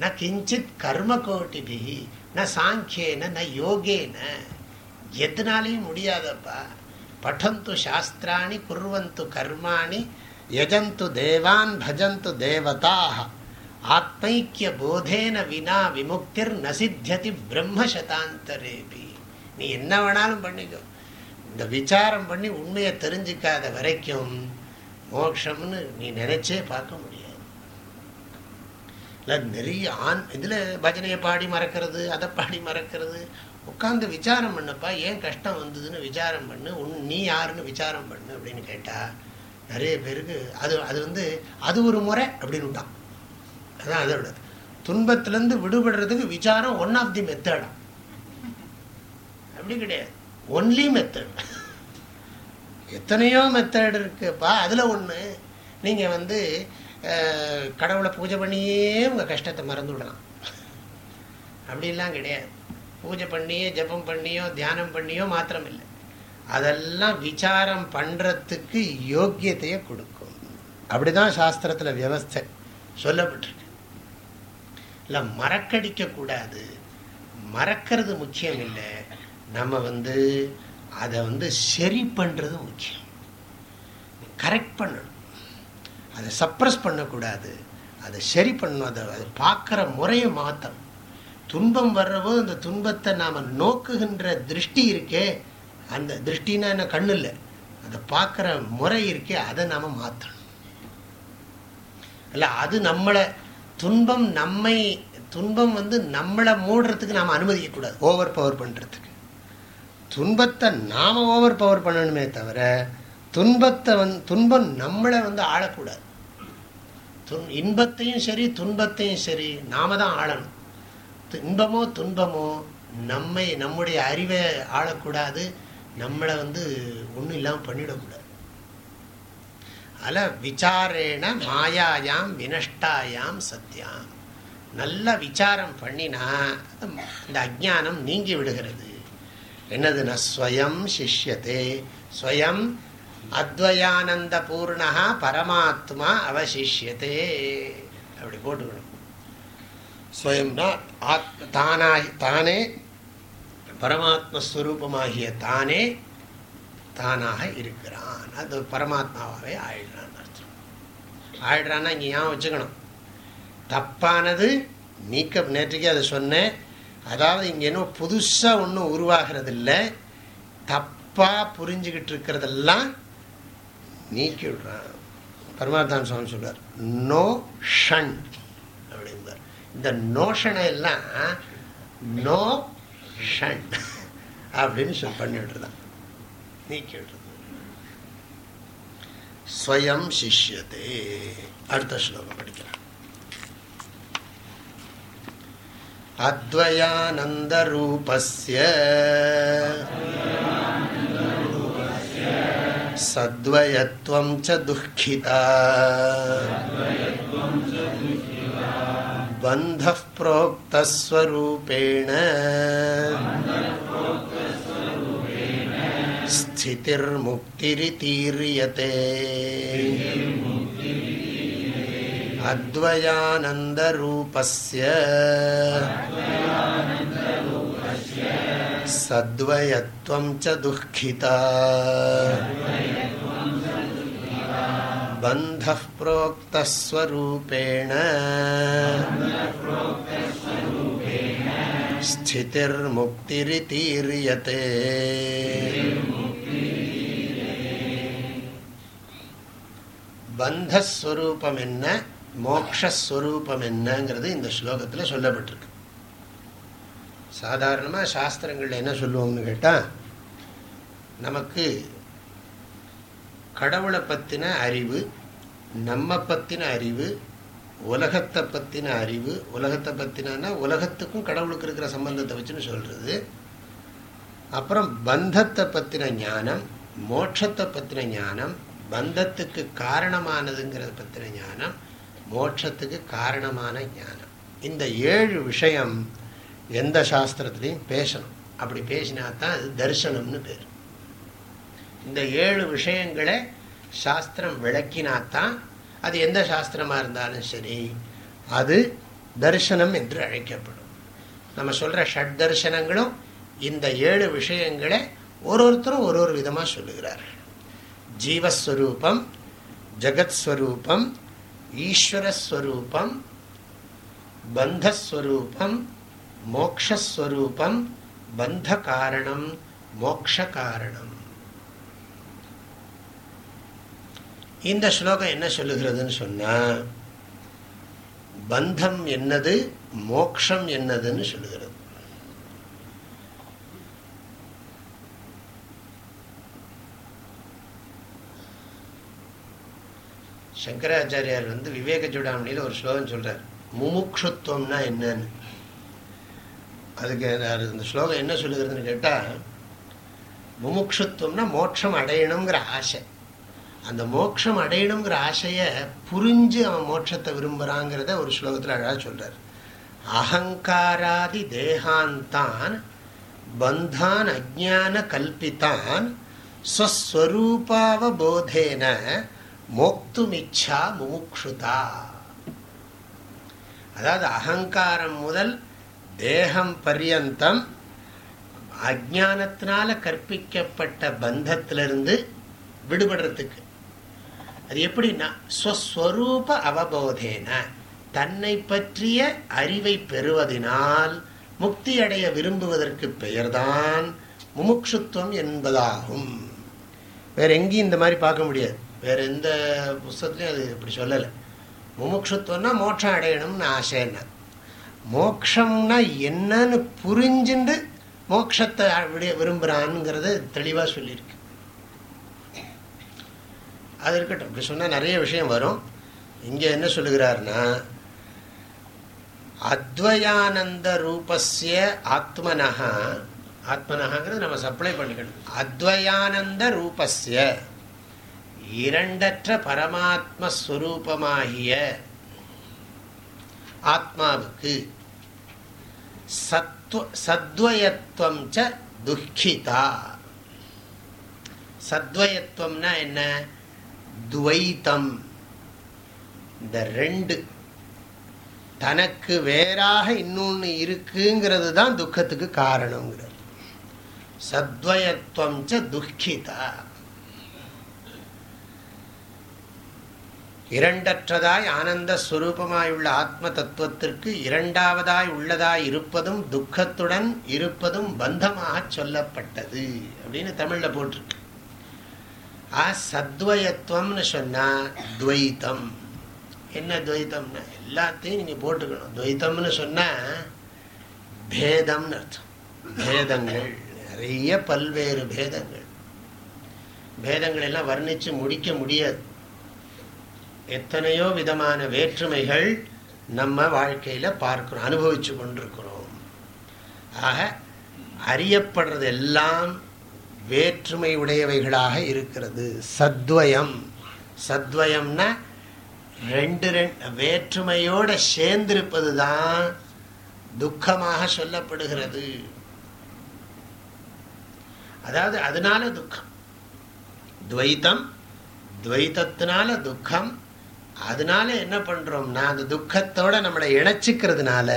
ந கிஞ்சித் கர்ம கோட்டிபி ந சாங்கியேன ந யோகேன. எதனாலையும் முடியாதப்பா. பட்டந்து சாஸ்திராணி குர்வந்து கர்மாணி யஜந்து தேவான் பஜந்து தேவதாக ஆத்மைக்கிய போதேன வினா விமுக்திர் நசித்தியதி பிரம்மசதாந்தரேபி. நீ என்ன வேணாலும் பண்ணிக்கோ. இந்த விசாரம் பண்ணி உண்மையை தெரிஞ்சுக்காத வரைக்கும் மோட்சம்னு நீ நினைச்சே பார்க்க முடியாது. இல்லை நிறைய ஆண் இதில் பஜனையை பாடி மறக்கிறது அதை பாடி மறக்கிறது. உட்காந்து விசாரம் பண்ணப்பா ஏன் கஷ்டம் வந்ததுன்னு விசாரம் பண்ணு உன் நீ யாருன்னு விசாரம் பண்ணு அப்படின்னு கேட்டால் நிறைய பேருக்கு அது அது வந்து அது ஒரு முறை அப்படின்னு விட்டான். அதான் அதோட துன்பத்திலேருந்து விடுபடுறதுக்கு விசாரம் ஒன் ஆஃப் தி மெத்தடா அப்படி கிடையாது. ஒன்லி மெத்தட் எத்தனையோ மெத்தட் இருக்குப்பா அதில் ஒன்று நீங்கள் வந்து கடவுளை பூஜை பண்ணியே உங்கள் கஷ்டத்தை மறந்து விடலாம். அப்படிலாம் கிடையாது. பூஜை பண்ணியோ ஜபம் பண்ணியோ தியானம் பண்ணியோ மாத்திரம் இல்லை அதெல்லாம் விசாரம் பண்ணுறதுக்கு யோக்கியத்தையே கொடுக்கும். அப்படிதான் சாஸ்திரத்தில் வியவஸ்தை சொல்லப்பட்டிருக்கு. இல்லை மறக்கடிக்கக்கூடாது. மறக்கிறது முக்கியம் இல்லை. நம்ம வந்து அதை வந்து சரி பண்ணுறது முக்கியம். கரெக்ட் பண்ணணும். அதை சப்ரஸ் பண்ணக்கூடாது. அதை சரி பண்ணணும். அதை அதை பார்க்குற முறையை மாற்றணும் துன்பம் வர்றவோ அந்த துன்பத்தை நாம் நோக்குகின்ற திருஷ்டி இருக்கே அந்த திருஷ்டின்னா என்ன? கண்ணு இல்லை அதை பார்க்குற முறை இருக்கே அதை நாம் மாற்றணும் இல்லை அது நம்மளை துன்பம் நம்மை துன்பம் வந்து நம்மளை மூடுறதுக்கு நாம் அனுமதிக்கக்கூடாது. ஓவர் பவர் பண்ணுறதுக்கு துன்பத்தை நாம் ஓவர் பவர் பண்ணணுமே தவிர துன்பத்தை வந் துன்பம் நம்மளை வந்து ஆளக்கூடாது. துன் இன்பத்தையும் சரி துன்பத்தையும் சரி நாம தான் ஆளணும். இன்பமோ துன்பமோ நம்மை நம்முடைய அறிவை ஆளக்கூடாது. நம்மளை வந்து ஒன்றும் இல்லாமல் பண்ணிடக்கூடாது. அல விசாரேண மாயாயாம் வினஷ்டாயாம் சத்தியாம் நல்ல விசாரம் பண்ணினா இந்த அஜானம் நீங்கி விடுகிறது. என்னதுன்னா ஸ்வயம் சிஷ்யத்தே ஸ்வயம் அத்வயானந்த பூர்ணா பரமாத்மா அவசிஷ்யத்தே அப்படி போட்டுக்கணும். ஸ்வயம்னா தானாகி தானே பரமாத்மஸ்வரூபமாகிய தானே தானாக இருக்கிறான். அது பரமாத்மாவாகவே ஆயிடுறான் அர்த்தம் ஆயிடுறான்னா இங்கே ஏன் வச்சுக்கணும்? தப்பானது நீக்க நேற்றுக்கே அதை சொன்னேன். அதாவது இங்கே இன்னும் புதுசாக ஒன்றும் உருவாகிறது இல்லை தப்பாக புரிஞ்சுக்கிட்டு இருக்கிறதெல்லாம் நீக்கி விடுறான். பரமாத்தான் சுவாமி சொல்றார் நோ ஷன் அப்படிம்பார். இந்த நோஷனை எல்லாம் நோ ஷன் அப்படின்னு சொல்லி பண்ணிவிட்டுருதான் नहीं ಕೇಳ್றது ಸ್ವಯಂ ಶಿಷ್ಯತೆ ಅರ್ಧ ಶ್ಲೋಕ ಪಡಿಕರ ಅದ್ವಯಾನಂದ ರೂಪಸ್ಯ सद्वयत्वं च दुःखिता बन्धः प्रोक्तस्वरूपेण स्थितिर्मुक्तिरितीर्यते। अद्वयानन्दरूपस्य। सद्वयत्वं च दुःखिता। बन्धः प्रोक्तस्वरूपेण ஸ்திதிர்முக்திரிதீரியதே பந்தஸ்வரூபம் என்ன மோக்ஷஸ்வரூபம் என்னங்கிறது இந்த ஸ்லோகத்தில் சொல்லப்பட்டிருக்கு. சாதாரணமாக சாஸ்திரங்களில் என்ன சொல்லுவோம்னு கேட்டால் நமக்கு கடவுளை பற்றின அறிவு நம்ம பற்றின அறிவு உலகத்தை பற்றின அறிவு உலகத்தை பற்றினா உலகத்துக்கும் கடவுளுக்கு இருக்கிற சம்பந்தத்தை வச்சுன்னு சொல்கிறது அப்புறம் பந்தத்தை பற்றின ஞானம் மோட்சத்தை பற்றின ஞானம் பந்தத்துக்கு காரணமானதுங்கிறத பற்றின ஞானம் மோட்சத்துக்கு காரணமான ஞானம். இந்த ஏழு விஷயம் எந்த சாஸ்திரத்துலேயும் பேசணும். அப்படி பேசினா தான் அது தரிசனம்னு பேர். இந்த ஏழு விஷயங்களை சாஸ்திரம் விளக்கினாத்தான் அது எந்த சாஸ்திரமாக இருந்தாலும் சரி அது தரிசனம் என்று அழைக்கப்படும். நம்ம சொல்கிற ஷட் தரிசனங்களும் இந்த ஏழு விஷயங்களை ஒரு ஒருத்தரும் ஒரு ஒரு விதமாக சொல்லுகிறார்கள். ஜீவஸ்வரூபம் ஜகத்ஸ்வரூபம் ஈஸ்வரஸ்வரூபம் பந்தஸ்வரூபம் மோக்ஷஸ்வரூபம் பந்த காரணம் மோக்ஷ காரணம் இந்த ஸ்லோகம் என்ன சொல்லுகிறதுன்னு சொன்னா பந்தம் என்னது மோக்ஷம் என்னதுன்னு சொல்லுகிறது. சங்கராச்சாரியார் வந்து விவேக சூடாமணியில் ஒரு ஸ்லோகம் சொல்றார். முமுக்ஷுத்வம்னா என்னன்னு. அதுக்கு இந்த ஸ்லோகம் என்ன சொல்லுகிறதுன்னு கேட்டால் முமுக்ஷுத்வம்னா மோட்சம் அடையணுங்கிற ஆசை. அந்த மோட்சம் அடையணுங்கிற ஆசையை புரிஞ்சு அவன் மோட்சத்தை விரும்புகிறாங்கிறத ஒரு ஸ்லோகத்தில் அழகாக சொல்கிறார் அகங்காராதி தேகாந்தான் பந்தான் அஜான கல்பித்தான் ஸ்வஸ்வரூபாவபோதேன மோக்துமிச்சா முமுக்ஷுதா. அதாவது அகங்காரம் முதல் தேகம் பர்யந்தம் அஜானத்தினால கற்பிக்கப்பட்ட பந்தத்திலிருந்து விடுபடுறதுக்கு அது எப்படின்னா ஸ்வஸ்வரூப அவபோதேன. தன்னை பற்றிய அறிவை பெறுவதனால் முக்தி அடைய விரும்புவதற்கு பெயர்தான் முமுட்சுத்துவம் என்பதாகும். வேற எங்கேயும் இந்த மாதிரி பார்க்க முடியாது. வேற எந்த புஸ்தத்துலையும் அது இப்படி சொல்லலை. முமுட்சுத்துவம்னா மோட்சம் அடையணும்னு ஆசைன்னா. மோக்ஷம்னா என்னன்னு புரிஞ்சுண்டு மோட்சத்தை விரும்புகிறான்ங்கிறத தெளிவாக சொல்லியிருக்கு. அது இருக்கட்டும். இப்படி சொன்னால் நிறைய விஷயம் வரும். இங்கே என்ன சொல்லுகிறார்னா அத்வயானந்த ரூபஸ்ய ஆத்மனஹா. ஆத்மனஹாங்கிறது நம்ம சப்ளை பண்ணிக்கணும். அத்வயானந்த ரூபஸ்ய. இரண்டற்ற பரமாத்மஸ்வரூபமாகிய ஆத்மாவுக்கு சத்வ சத்வயத்துவம் ச துக்கிதா. சத்வயத்துவம்னா என்ன? துவைத்தம். இந்த ரெண்டு தனக்கு வேறாக இன்னொன்று இருக்குங்கிறது தான் துக்கத்துக்கு காரணங்கிறது. சத்வயத்துவம் ச துக்கிதா. இரண்டற்றதாய் ஆனந்த ஸ்வரூபமாயுள்ள ஆத்ம தத்துவத்திற்கு இரண்டாவதாய் உள்ளதாய் இருப்பதும் துக்கத்துடன் இருப்பதும் பந்தமாக சொல்லப்பட்டது அப்படின்னு தமிழ்ல போட்டிருக்கு. ஆ சத்வயத்துவம்னு சொன்னா துவைத்தம் என்ன துவைத்தம்னா எல்லாத்தையும் நீங்க போட்டுக்கணும் துவைத்தம்னு சொன்னா பேதம்னு அர்த்தம் பேதங்கள் நிறைய பல்வேறு பேதங்கள் பேதங்கள் எல்லாம் வர்ணிச்சு முடிக்க முடியாது எத்தனையோ விதமான வேற்றுமைகள் நம்ம வாழ்க்கையில பார்க்கிறோம் அனுபவிச்சு கொண்டிருக்கிறோம். ஆக அறியப்படுறது எல்லாம் வேற்றுமை உடையவைகளாக இருக்கிறது. சத்வயம். சத்வயம்னா ரெண்டு ரெண்டு வேற்றுமையோட சேர்ந்திருப்பது தான் துக்கமாக சொல்லப்படுகிறது. அதாவது அதனால துக்கம். துவைத்தம் துவைத்தத்தினால துக்கம். அதனால என்ன பண்றோம்னா அந்த துக்கத்தோட நம்மளை இணைச்சிக்கிறதுனால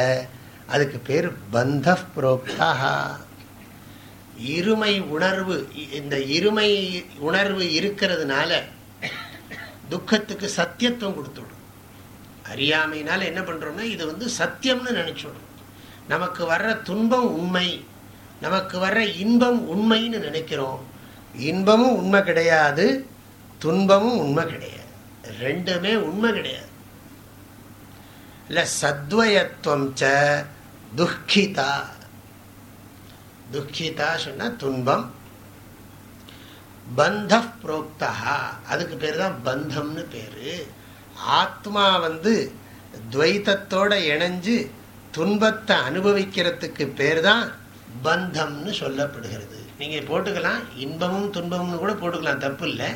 அதுக்கு பேர் பந்த புரோக்தா. இருமை உணர்வு இந்த இருமை உணர்வு இருக்கிறதுனால துக்கத்துக்கு சத்தியத்துவம் கொடுத்துடும் அறியாமையினால என்ன பண்றோம்னா இது வந்து சத்தியம்னு நினைச்சுடும் நமக்கு வர்ற துன்பம் உண்மை நமக்கு வர்ற இன்பம் உண்மைன்னு நினைக்கிறோம். இன்பமும் உண்மை கிடையாது துன்பமும் உண்மை கிடையாது. ரெண்டுமே உண்மை கிடையாது. இல்ல சத்வயத்துவம் ச துக்கிதா துக்கிதா சொன்னா துன்பம். பந்த புரோக்தா அதுக்கு பேர் தான் பந்தம்னு பேரு. ஆத்மா வந்து துவைத்தத்தோட இணைஞ்சு துன்பத்தை அனுபவிக்கிறதுக்கு பேர் தான் பந்தம்னு சொல்லப்படுகிறது. நீங்க போட்டுக்கலாம் இன்பமும் துன்பமும்னு கூட போட்டுக்கலாம் தப்பு இல்லை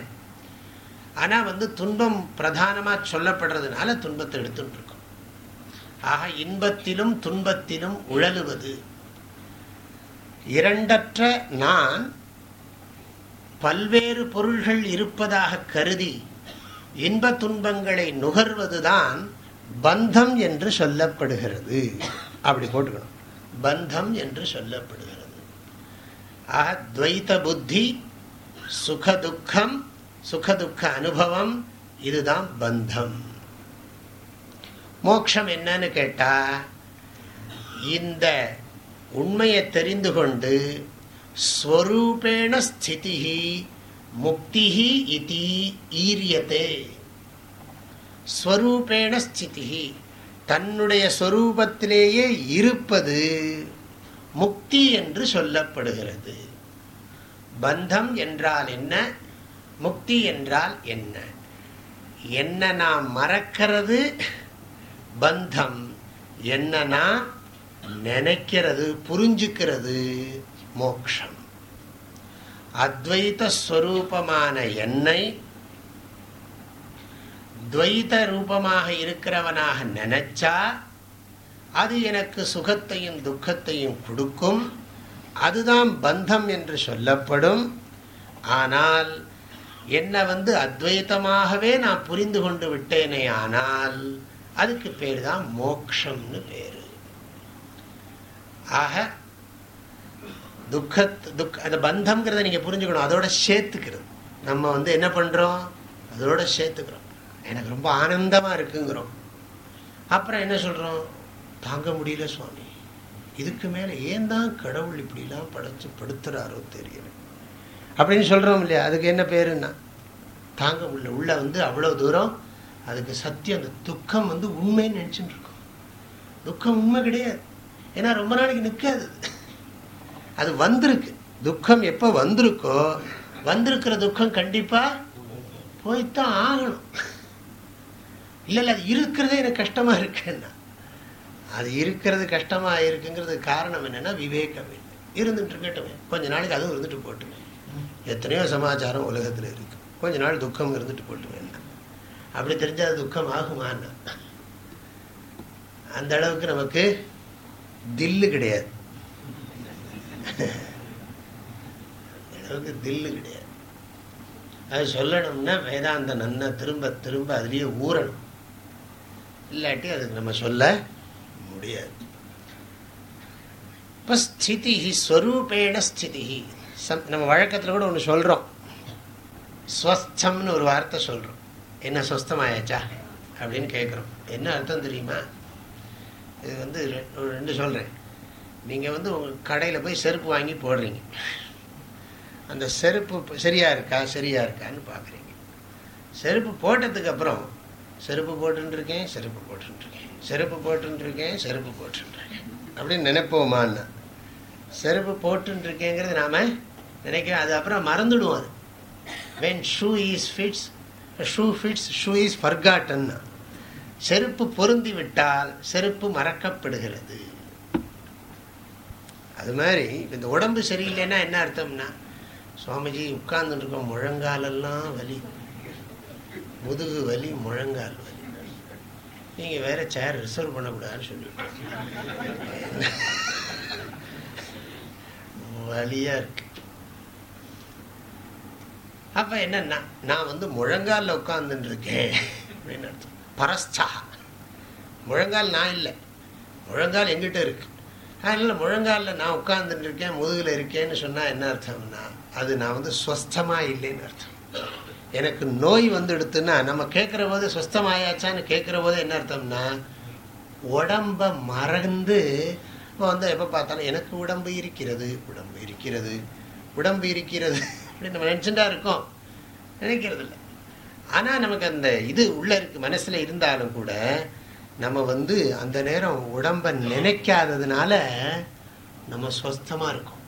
ஆனா வந்து துன்பம் பிரதானமா சொல்லப்படுறதுனால துன்பத்தை எடுத்துட்டு இருக்கும் ஆக இன்பத்திலும் துன்பத்திலும் உழலுவது. இரண்டற்ற நான் பல்வேறு பொருள்கள் இருப்பதாக கருதி இன்ப துன்பங்களை நுகர்வதுதான் பந்தம் என்று சொல்லப்படுகிறது. அப்படி போட்டுக்கணும். பந்தம் என்று சொல்லப்படுகிறது. ஆக துவைத்த புத்தி சுகதுக்கம் சுகதுக்க அனுபவம் இதுதான் பந்தம். மோக்ஷம் என்னன்னு கேட்டா இந்த உண்மையை தெரிந்து கொண்டு ஸ்வரூபேண ஸ்திதி முக்தி இதி ஈரியத்தே ஸ்வரூபேண ஸ்திதி தன்னுடைய ஸ்வரூபத்திலேயே இருப்பது முக்தி என்று சொல்லப்படுகிறது. பந்தம் என்றால் என்ன? முக்தி என்றால் என்ன? என்ன நாம் மறக்கிறது பந்தம். என்னன்னா நினைக்கிறது புரிஞ்சுக்கிறது மோக்ஷம். அத்வைத ஸ்வரூபமான என்னை துவைத ரூபமாக இருக்கிறவனாக நினைச்சா அது எனக்கு சுகத்தையும் துக்கத்தையும் கொடுக்கும். அதுதான் பந்தம் என்று சொல்லப்படும். ஆனால் என்னை வந்து அத்வைத்தமாகவே நான் புரிந்து கொண்டு விட்டேனே ஆனால் அதுக்கு பேர் தான் மோக்ஷம்னு பேர். ஆக துக்கத் துக் அந்த பந்தம்ங்கிறத நீங்கள் புரிஞ்சுக்கணும். அதோட சேர்த்துக்கிறது. நம்ம வந்து என்ன பண்ணுறோம் அதோட சேர்த்துக்கிறோம். எனக்கு ரொம்ப ஆனந்தமாக இருக்குங்கிறோம். அப்புறம் என்ன சொல்கிறோம் தாங்க முடியல சுவாமி. இதுக்கு மேலே ஏன் தான் கடவுள் இப்படிலாம் படைச்சு படுத்துறாரோ தெரியல. அப்படின்னு சொல்கிறோம் இல்லையா? அதுக்கு என்ன பேருன்னா தாங்க முடியல. உள்ளே வந்து அவ்வளோ தூரம் அதுக்கு சத்தியம் அந்த துக்கம் வந்து உண்மைன்னு நினச்சிட்டு இருக்கோம். துக்கம் உண்மை கிடையாது. ஏன்னா ரொம்ப நாளைக்கு நிற்காது அது வந்திருக்கு. துக்கம் எப்போ வந்திருக்கோ வந்திருக்கிற துக்கம் கண்டிப்பாக போய்த்தான் ஆகணும். இல்லை இல்லை அது இருக்கிறதே எனக்கு கஷ்டமாக இருக்குன்னா. அது இருக்கிறது கஷ்டமாக இருக்குங்கிறது காரணம் என்னென்னா விவேகம். இருந்துட்டு இருக்கட்டுமே. கொஞ்ச நாளைக்கு அதுவும் இருந்துட்டு போட்டுமே. எத்தனையோ சமாச்சாரம் உலகத்தில் இருக்கு. கொஞ்ச நாள் துக்கம் இருந்துட்டு போட்டுமே. அப்படி தெரிஞ்சால் அது துக்கம் ஆகுமான்னா அந்த அளவுக்கு நமக்கு தில்லு கிடையாது. அளவுக்கு தில்லு கிடையாது. அது சொல்லணும்னா வேதாந்த நன்னா திரும்ப திரும்ப அதுலேயே ஊறணும். இல்லாட்டி அதுக்கு நம்ம சொல்ல முடியாது. இப்போ ஸ்திதி ஸ்வரூபேண ஸ்திதி நம்ம வழக்கத்தில் கூட ஒன்று சொல்கிறோம் ஸ்வஸ்தம்னு ஒரு வார்த்தை சொல்கிறோம் என்ன சொஸ்தமாயாச்சா அப்படின்னு கேட்குறோம் என்ன அர்த்தம் தெரியுமா? இது வந்து ரெண்டு சொல்கிறேன் நீங்கள் வந்து உங்கள் கடையில் போய் செருப்பு வாங்கி போடுறீங்க. அந்த செருப்பு சரியாக இருக்கா சரியாக இருக்கான்னு பார்க்குறீங்க செருப்பு போட்டதுக்கப்புறம் செருப்பு போட்டுருக்கேன் செருப்பு போட்டுருக்கேன் செருப்பு போட்டுருக்கேன் செருப்பு போட்டுருக்கேன் அப்படின்னு நினைப்போமான்னா செருப்பு போட்டுருக்கேங்கிறது நாம் நினைக்க அது அப்புறம் மறந்துடுவோம் அது. When shoe is fits shoe fits shoe is ஃபர்காட்டன்னா செருப்பு பொருந்தி விட்டால் செருப்பு மறக்கப்படுகிறது. அது மாதிரி இந்த உடம்பு சரியில்லைன்னா என்ன அர்த்தம்னா சுவாமிஜி உட்கார்ந்துருக்கோம் முழங்காலெல்லாம் வலி முதுகு வலி முழங்கால் வலி. நீங்கள் வேற சேர் ரிசர்வ் பண்ணக்கூடாதுன்னு சொல்லிவிட்டோம் வலியா இருக்கு. அப்ப என்னன்னா நான் வந்து முழங்காலில் உட்கார்ந்துட்டு இருக்கேன் அப்படின்னு அர்த்தம். பரஸ்தா முழங்கால் நான் இல்லை. முழங்கால் எங்கிட்ட இருக்கு. அதனால் முழங்காலில் நான் உட்கார்ந்துட்டு இருக்கேன் முதுகில் இருக்கேன்னு சொன்னால் என்ன அர்த்தம்னா அது நான் வந்து ஸ்வஸ்தமாக இல்லைன்னு அர்த்தம். எனக்கு நோய் வந்து எடுத்துன்னா நம்ம கேட்குற போது ஸ்வஸ்தமாயாச்சான்னு கேட்குற போது என்ன அர்த்தம்னா உடம்ப மறந்து வந்து எப்போ பார்த்தாலும் எனக்கு உடம்பு இருக்கிறது உடம்பு இருக்கிறது உடம்பு இருக்கிறது அப்படின்னு நம்ம நினச்சிட்டா இருக்கோம். நினைக்கிறது இல்லை ஆனால் நமக்கு அந்த இது உள்ளே இருக்கு மனசில் இருந்தாலும் கூட நம்ம வந்து அந்த நேரம் உடம்பை நினைக்காததுனால நம்ம ஸ்வஸ்தமாக இருக்கும்.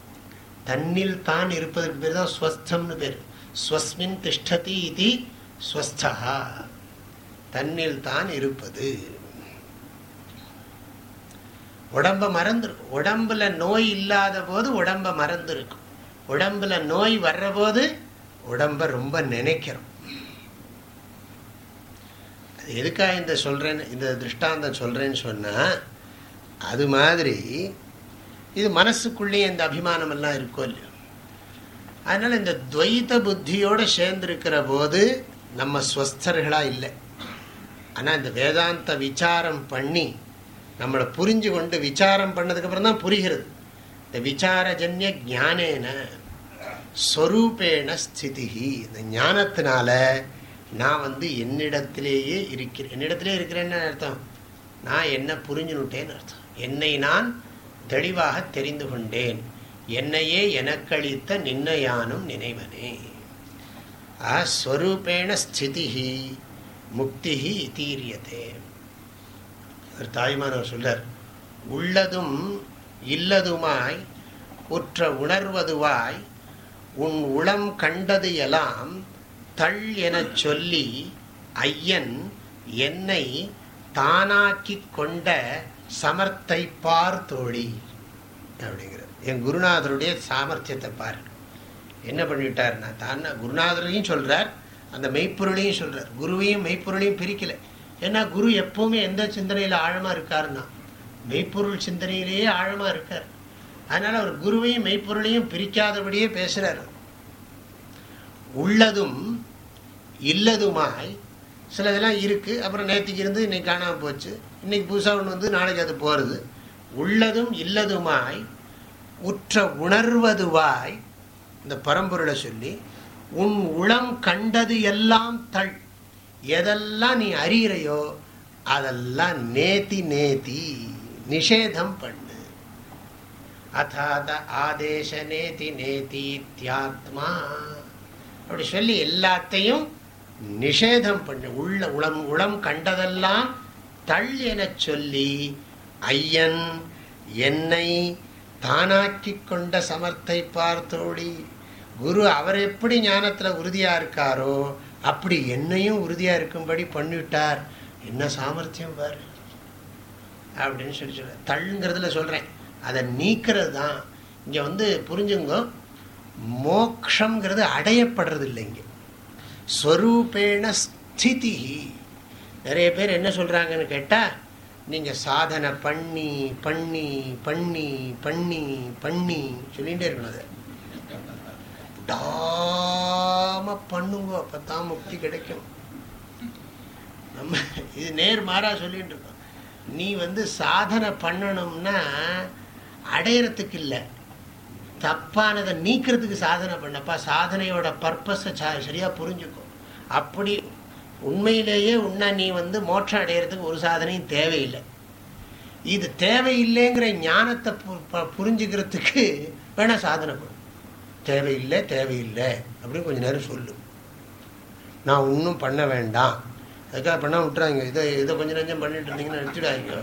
தன்னில் தான் இருப்பதற்கு பேர் தான் ஸ்வஸ்தம்னு பேர். ஸ்வஸ்மின் திஷ்டதி இது ஸ்வஸ்தா. தன்னில் தான் இருப்பது. உடம்ப மறந்துருக்கும். உடம்புல நோய் இல்லாத போது உடம்ப மறந்துருக்கும். உடம்புல நோய் வர்ற போது உடம்ப ரொம்ப நினைக்கிறோம். எதுக்காக இந்த சொல்கிறேன்னு இந்த திருஷ்டாந்தம் சொல்கிறேன்னு சொன்னால் அது மாதிரி இது மனசுக்குள்ளேயே இந்த அபிமானமெல்லாம் இருக்கோ இருக்கும் இல்லையோ? அதனால் இந்த துவைத்த புத்தியோடு சேர்ந்துருக்கிற போது நம்ம ஸ்வஸ்தர்களாக இல்லை. ஆனால் இந்த வேதாந்த விசாரம் பண்ணி நம்மளை புரிஞ்சு கொண்டு விசாரம் பண்ணதுக்கப்புறம் தான் புரிகிறது. இந்த விசாரஜன்ய ஜானேன ஸ்வரூபேண ஸ்திதி இந்த ஞானத்தினால நான் வந்து என்னிடத்திலேயே இருக்கிறேன் என்னிடத்திலே இருக்கிறேன்னு அர்த்தம். நான் என்ன புரிஞ்சுனுட்டேன்னு அர்த்தம். என்னை நான் தெளிவாக தெரிந்து கொண்டேன். என்னையே எனக்களித்த நின்னையானும் நினைவனே. ஸ்வரூபேண ஸ்திதி முக்தி தீரியதே. ஒரு தாய்மானவர் சொல்லர் உள்ளதும் இல்லதுமாய் உற்ற உணர்வதுவாய் உன் உளம் கண்டது எல்லாம் தள் எனச் சொல்லி ஐயன் என்னை தானாக்கி கொண்ட சமர்த்தை பார் தோழி அப்படிங்கிறது என் குருநாதருடைய சாமர்த்தியத்தை பாரு. என்ன பண்ணிவிட்டார்னா தான் குருநாதரையும் சொல்கிறார் அந்த மெய்ப்பொருளையும் சொல்கிறார் குருவையும் மெய்ப்பொருளையும் பிரிக்கல. ஏன்னா குரு எப்பவுமே எந்த சிந்தனையில ஆழமா இருக்காருன்னா மெய்ப்பொருள் சிந்தனையிலேயே ஆழமா இருக்கார். அதனால அவர் குருவையும் மெய்ப்பொருளையும் பிரிக்காதபடியே பேசுகிறார் உள்ளதும் இல்லதுமாய் சில இதெல்லாம் இருக்குது அப்புறம் நேற்றுக்கு இருந்து இன்னைக்கு காணாம போச்சு. இன்றைக்கி புதுசாக ஒன்று வந்து நாளைக்கு அது போகிறது உள்ளதும் இல்லதுமாய் உற்ற உணர்வதுவாய் இந்த பரம்பொருளை சொல்லி உன் உளம் கண்டது எல்லாம் தள். எதெல்லாம் நீ அறிகிறையோ அதெல்லாம் நேத்தி நேத்தி நிஷேதம் பண்ணு. அதாத ஆதேச நேதி தியாத்மா அப்படி சொல்லி எல்லாத்தையும் நிஷேதம் பண்ண. உள்ள உளம் உளம் கண்டதெல்லாம் தள் எனச் சொல்லி ஐயன் என்னை தானாக்கி கொண்ட சமர்த்தை பார்த்தோடி குரு அவர் எப்படி ஞானத்தில் உறுதியாக இருக்காரோ அப்படி என்னையும் உறுதியாக இருக்கும்படி பண்ணிவிட்டார். என்ன சாமர்த்தியம் பாரு? அப்படின்னு சொல்லி சொல்ற. தள்ளுங்கிறதுல சொல்கிறேன் அதை நீக்கிறது தான். இங்கே வந்து புரிஞ்சுங்க மோக்ஷங்கிறது அடையப்படுறது இல்லை இங்கே ஸ்வரூபேண ஸ்திதி நிறைய பேர் என்ன சொல்கிறாங்கன்னு கேட்டால் நீங்கள் சாதனை பண்ணி பண்ணி பண்ணி பண்ணி பண்ணி சொல்லிகிட்டே இருக்கணும் அதை. விடாம பண்ணுங்க அப்பதான் முக்தி கிடைக்கும். நம்ம இது நேர் மாறா சொல்லிட்டு இருக்கோம். நீ வந்து சாதனை பண்ணணும்னா அடையறதுக்கு இல்லை. தப்பானதை நீக்கிறதுக்கு சாதனை பண்ணப்பா சாதனையோட பர்பஸை சரியாக புரிஞ்சுக்கும் அப்படி உண்மையிலேயே உன்ன நீ வந்து மோட்சம் அடையிறதுக்கு ஒரு சாதனையும் தேவையில்லை. இது தேவையில்லைங்கிற ஞானத்தை புரிஞ்சுக்கிறதுக்கு வேணால் சாதனை பண்ணும் தேவையில்லை தேவையில்லை அப்படின்னு கொஞ்ச நேரம் சொல்லு. நான் ஒன்றும் பண்ண வேண்டாம். அதுக்காக பண்ண விட்டுறாங்க. இதை இதை கொஞ்சம் நஞ்சம் பண்ணிட்டு இருந்தீங்கன்னு நினச்சிடாங்க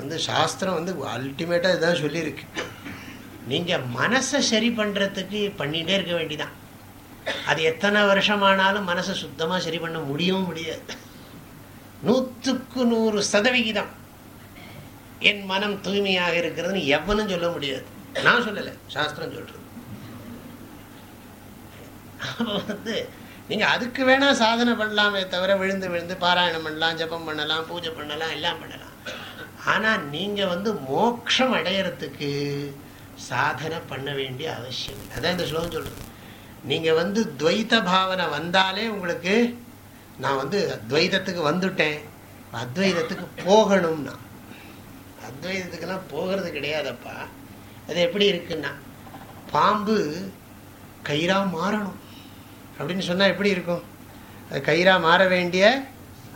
வந்து சாஸ்திரம் வந்து அல்டிமேட்டாக இதுதான் சொல்லியிருக்கு. நீங்கள் மனசை சரி பண்ணுறதுக்கு பண்ணிகிட்டே இருக்க வேண்டிதான். அது எத்தனை வருஷமானாலும் மனசை சுத்தமாக சரி பண்ண முடியவும் முடியாது. நூற்றுக்கு நூறு சதவிகிதம் என் மனம் தூய்மையாக இருக்கிறதுன்னு எவனும் சொல்ல முடியாது. நான் சொல்லலை சாஸ்திரம் சொல்றது. வந்து நீங்கள் அதுக்கு வேணா சாதனை பண்ணலாமே தவிர விழுந்து விழுந்து பாராயணம் பண்ணலாம் ஜபம் பண்ணலாம் பூஜை பண்ணலாம் எல்லாம் பண்ணலாம். ஆனால் நீங்கள் வந்து மோட்சம் அடையறதுக்கு சாதனை பண்ண வேண்டிய அவசியம் அதான் இந்த ஸ்லோகம் சொல்கிறது நீங்கள் வந்து துவைத்த பாவனை வந்தாலே உங்களுக்கு நான் வந்து துவைதத்துக்கு வந்துட்டேன். அத்வைதத்துக்கு போகணும்னா அத்வைதத்துக்கெல்லாம் போகிறது கிடையாதப்பா. அது எப்படி இருக்குன்னா பாம்பு கயிறா மாறணும். அப்படின்னு சொன்னால் எப்படி இருக்கும்? அது கயிறா மாற வேண்டிய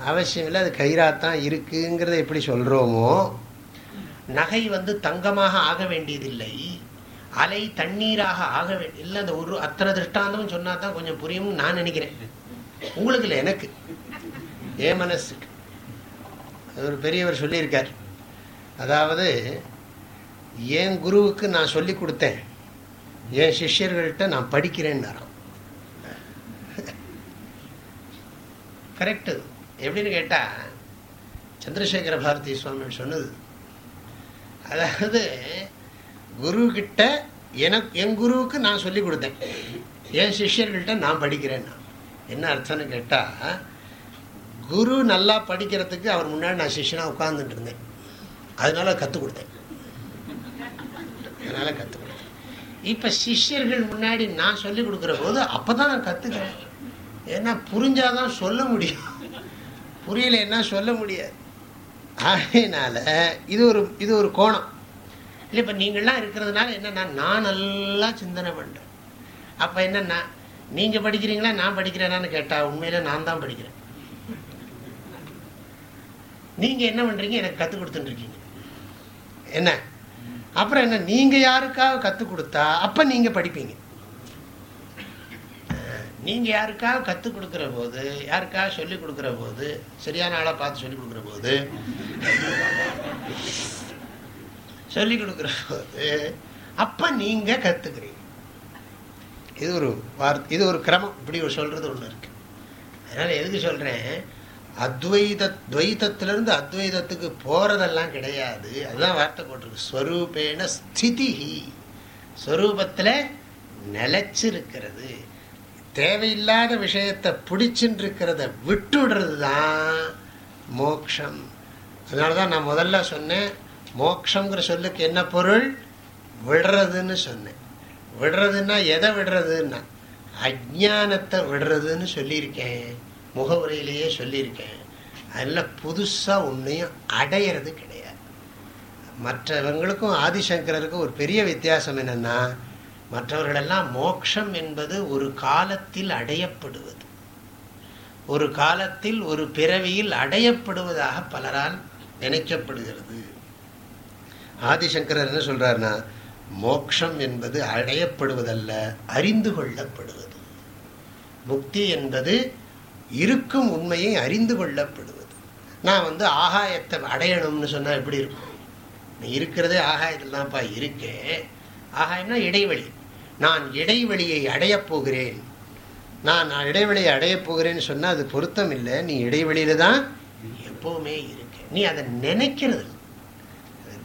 அவசியம் இல்லை அது கயிறாத்தான் இருக்குங்கிறத எப்படி சொல்கிறோமோ நகை வந்து தங்கமாக ஆக வேண்டியதில்லை. அலை தண்ணீராக ஆக வேண்டிய இல்லை அந்த ஒரு அத்தனை திருஷ்டாந்தம் சொன்னா தான் கொஞ்சம் புரியும் நான் நினைக்கிறேன். உங்களுக்கு இல்லை எனக்கு. ஏ மனசுக்கு ஒரு பெரியவர் சொல்லியிருக்கார். அதாவது என் குருவுக்கு நான் சொல்லி கொடுத்தேன்? என் சிஷ்யர்கள்ட்ட நான் படிக்கிறேன்னாராம் கரெக்டு எப்படின்னு கேட்டால் சந்திரசேகர பாரதி சுவாமி சொன்னது அதாவது குரு எனக்கு என் குருவுக்கு நான் சொல்லி கொடுத்தேன். என் சிஷ்யர்கள்ட்ட நான் படிக்கிறேன் என்ன அர்த்தம்னு கேட்டால் குரு நல்லா படிக்கிறதுக்கு அவர் முன்னாடி நான் சிஷ்யனாக உட்கார்ந்துட்டு இருந்தேன். அதனால கற்றுக் கொடுத்தேன். அதனால் கற்றுக் கொடுத்தேன். இப்போ சிஷ்யர்கள் முன்னாடி நான் சொல்லிக் கொடுக்குற போது அப்போ தான் நான் கற்றுக்கிறேன் ஏன்னா புரிஞ்சாதான் சொல்ல முடியும். புரியலைன்னா சொல்ல முடியாது. அதனால இது ஒரு இது ஒரு கோணம். இல்லை இப்போ நீங்கள்லாம் இருக்கிறதுனால என்னென்னா நான் நல்லா சிந்தனை பண்ணுறேன் அப்போ என்னென்னா நீங்கள் படிக்கிறீங்களா நான் படிக்கிறேனான்னு கேட்டால் உண்மையில் நான் தான் படிக்கிறேன். நீங்கள் என்ன பண்ணுறீங்க எனக்கு கற்றுக் கொடுத்துட்டுருக்கீங்க. என்ன? அப்புறம் என்ன நீங்கள் யாருக்காக கற்றுக் கொடுத்தா அப்போ நீங்கள் படிப்பீங்க. நீங்கள் யாருக்காக கற்றுக் கொடுக்குற போது யாருக்காக சொல்லிக் கொடுக்குற போது சரியான ஆளாக பார்த்து சொல்லிக் கொடுக்குற போது சொல்லிக் கொடுக்குற போது அப்போ நீங்கள் கற்றுக்குறீங்க இது ஒரு வார்த்தை இது ஒரு கிரமம். இப்படி ஒரு சொல்கிறது ஒன்று இருக்குது அதனால் எதுக்கு சொல்கிறேன் அத்வைத துவைதத்திலிருந்து அத்வைதத்துக்கு போறதெல்லாம் கிடையாது. அதுதான் வார்த்தை போட்டிருக்கு. ஸ்வரூபேன ஸ்திதி ஸ்வரூபத்தில் நிலைச்சிருக்கிறது. தேவையில்லாத விஷயத்தை பிடிச்சுட்டு இருக்கிறத விட்டுடுறது தான் மோக்ஷம். அதனால தான் நான் முதல்ல சொன்னேன் மோக்ஷங்கிற சொல்லுக்கு என்ன பொருள்? விடுறதுன்னு சொன்னேன். விடுறதுன்னா எதை விடுறதுன்னா அஜானத்தை விடுறதுன்னு சொல்லியிருக்கேன். முகவுரையிலேயே சொல்லியிருக்கேன். அதில் புதுசாக ஒன்றையும் அடையிறது கிடையாது. மற்றவங்களுக்கும் ஆதிசங்கரருக்கும் ஒரு பெரிய வித்தியாசம் என்னென்னா மற்றவர்களெல்லாம் மோக்ஷம் என்பது ஒரு காலத்தில் அடையப்படுவது. ஒரு காலத்தில் ஒரு பிறவியில் அடையப்படுவதாக பலரால் நினைக்கப்படுகிறது. ஆதிசங்கரர் என்ன சொல்றாருன்னா மோக்ஷம் என்பது அடையப்படுவதல்ல அறிந்து கொள்ளப்படுவது. முக்தி என்பது இருக்கும் உண்மையை அறிந்து கொள்ளப்படுவது. நான் வந்து ஆகாயத்தை அடையணும்னு சொன்னால் எப்படி இருக்கும்? நீ இருக்கிறதே ஆகாயத்தில் தான்ப்பா இருக்கேன் ஆகாயம்னா இடைவெளி. நான் இடைவெளியை அடையப் போகிறேன். நான் இடைவெளியை அடையப் போகிறேன்னு சொன்னால் அது பொருத்தம் இல்லை. நீ இடைவெளியில் தான் எப்போவுமே இருக்க. நீ அதை நினைக்கிறது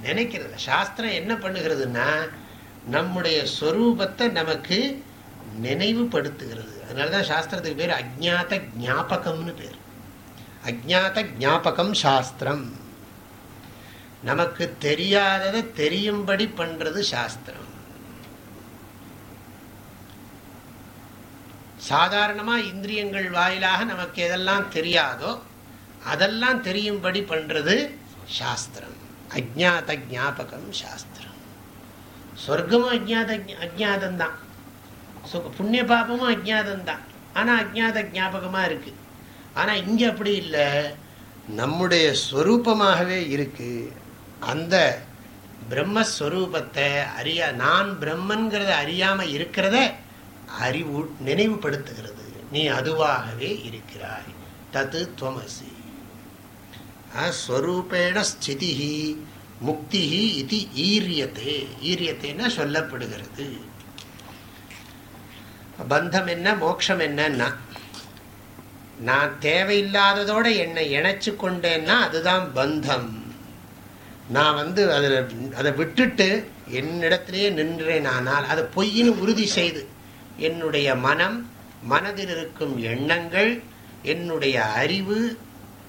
நினைக்கிறது சாஸ்திரம் என்ன பண்ணுகிறதுனா நம்முடைய ஸ்வரூபத்தை நமக்கு நினைவுபடுத்துகிறது. அதனால தான் சாஸ்திரத்துக்கு பேர் அஜாத்த ஜாபகம்னு பேர். அஜாத்த ஜாபகம் சாஸ்திரம். நமக்கு தெரியாததை தெரியும்படி பண்ணுறது சாஸ்திரம். சாதாரணமாக இந்திரியங்கள் வாயிலாக நமக்கு எதெல்லாம் தெரியாதோ அதெல்லாம் தெரியும்படி பண்ணுறது சாஸ்திரம். அஜாத ஜாபகம் சாஸ்திரம். சொர்க்கமும் அஜாத அஜாதந்தான் புண்ணிய பாபமும் அஜாதந்தான் ஆனால் அஜாத ஜாபகமாக இருக்குது ஆனால் இங்கே அப்படி இல்லை. நம்முடைய ஸ்வரூபமாகவே இருக்குது அந்த பிரம்மஸ்வரூபத்தை அறியா நான் பிரம்மன்கிறத அறியாமல் இருக்கிறத அறிவு நினைவுபடுத்துகிறது. நீ அதுவாகவே இருக்கிறாய். தத்து துவமசி. ஸ்வரூபேண ஸ்திதி முக்தி இது ஈரியத்தே. ஈரியத்தைன்னா சொல்லப்படுகிறது. பந்தம் என்ன மோட்சம் என்னன்னா நான் தேவையில்லாததோட என்னை இணைச்சு கொண்டேன்னா அதுதான் பந்தம். நான் வந்து அதில் அதை விட்டுட்டு என்னிடத்திலேயே நின்றேன் ஆனால் அதை பொய்ன்னு உறுதி செய்து என்னுடைய மனம் மனதில் இருக்கும் எண்ணங்கள் என்னுடைய அறிவு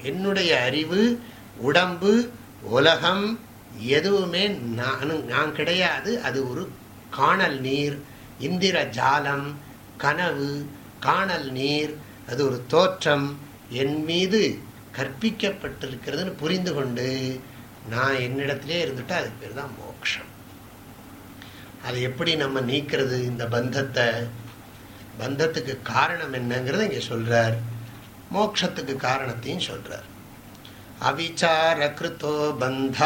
என்னுடைய அறிவு உடம்பு உலகம் எதுவுமே நான் நான் கிடையாது. அது ஒரு காணல் நீர் இந்திர ஜாலம் கனவு காணல் நீர் அது ஒரு தோற்றம். என் மீது கற்பிக்கப்பட்டிருக்கிறதுன்னு புரிந்து கொண்டு நான் என்னிடத்திலே இருந்துட்டு அதுக்கு பேர் தான் மோக்ஷம். அதை எப்படி நம்ம நீக்கிறது இந்த பந்தத்தை பந்தத்துக்கு காரணம் என்னங்கிறத இங்கே சொல்றார் மோக்ஷத்துக்கு காரணத்தையும் சொல்றார் அவிச்சார கிருத்தோ பந்த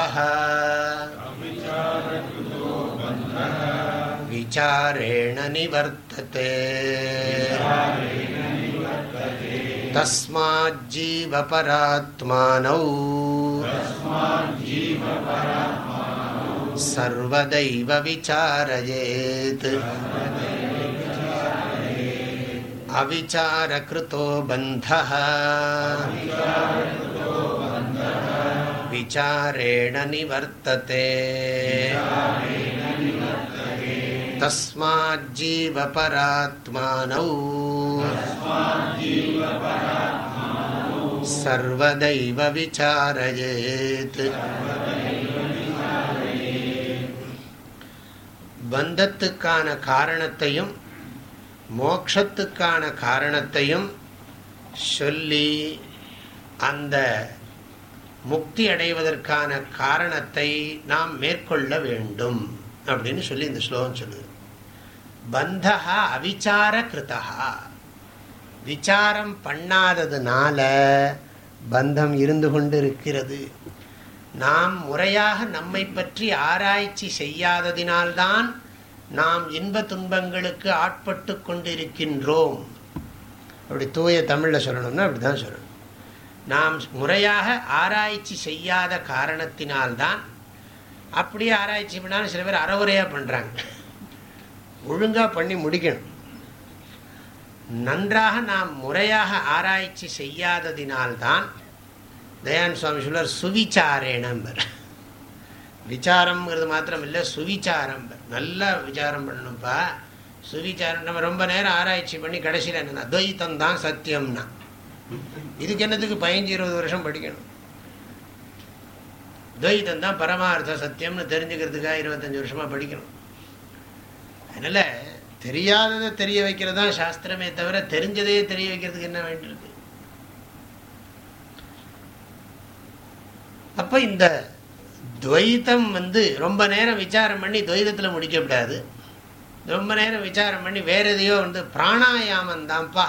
விசாரேண நிவர்த்தத்தை तस्माज्जीवपरात्मानौ विचारयेत्। अविचारकृतो बन्धः। विचारेण निवर्तते। तस्माज्जीवपरात्मानौ सर्वदैव विचारयेत् பந்தத்துக்கான காரணத்தையும் மோக்ஷத்துக்கான காரணத்தையும் சொல்லி அந்த முக்தி அடைவதற்கான காரணத்தை நாம் மேற்கொள்ள வேண்டும் அப்படின்னு சொல்லி இந்த ஸ்லோகம் சொல்லுது. பந்தகா அவிச்சார கிருத்தா விசாரம் பண்ணாததுனால பந்தம் இருந்து கொண்டு இருக்கிறது நாம் முறையாக நம்மை பற்றி ஆராய்ச்சி செய்யாததினால்தான் நாம் இன்ப துன்பங்களுக்கு ஆட்பட்டு கொண்டிருக்கின்றோம். அப்படி தூய தமிழில் சொல்லணும்னா அப்படி தான் சொல்லணும். நாம் முறையாக ஆராய்ச்சி செய்யாத காரணத்தினால்தான் அப்படியே ஆராய்ச்சி பண்ணாலும் சில பேர் அறவுரையாக பண்ணுறாங்க ஒழுங்காக பண்ணி முடிக்கணும். நன்றாக நாம் முறையாக ஆராய்ச்சி செய்யாததினால்தான் தயான் சுவாமி சொல்வார் சுவிச்சாரேனம்பர் விசாரம்ங்கிறது மாத்திரம் இல்லை சுவிச்சாரம் நல்லா விசாரம் பண்ணணும்ப்பா. சுவிச்சாரம் நம்ம ரொம்ப நேரம் ஆராய்ச்சி பண்ணி கடைசியில் என்னன்னா துவைத்தம் தான் சத்தியம்னா. இதுக்கு என்னத்துக்கு பதினஞ்சு இருபது வருஷம் படிக்கணும். துவைத்தம் தான் பரமார்த்த சத்தியம்னு தெரிஞ்சுக்கிறதுக்காக இருபத்தஞ்சு வருஷமா படிக்கணும். அதனால தெரியாததை தெரிய வைக்கிறது தான் சாஸ்திரமே தவிர தெரிஞ்சதையே தெரிய வைக்கிறதுக்கு என்ன வேண்டியிருக்கு? அப்போ இந்த துவைத்தம் வந்து ரொம்ப நேரம் விசாரம் பண்ணி துவைதத்தில் முடிக்கப்படாது ரொம்ப நேரம் விசாரம் பண்ணி வேற எதையோ வந்து பிராணாயாமம் தான்ப்பா.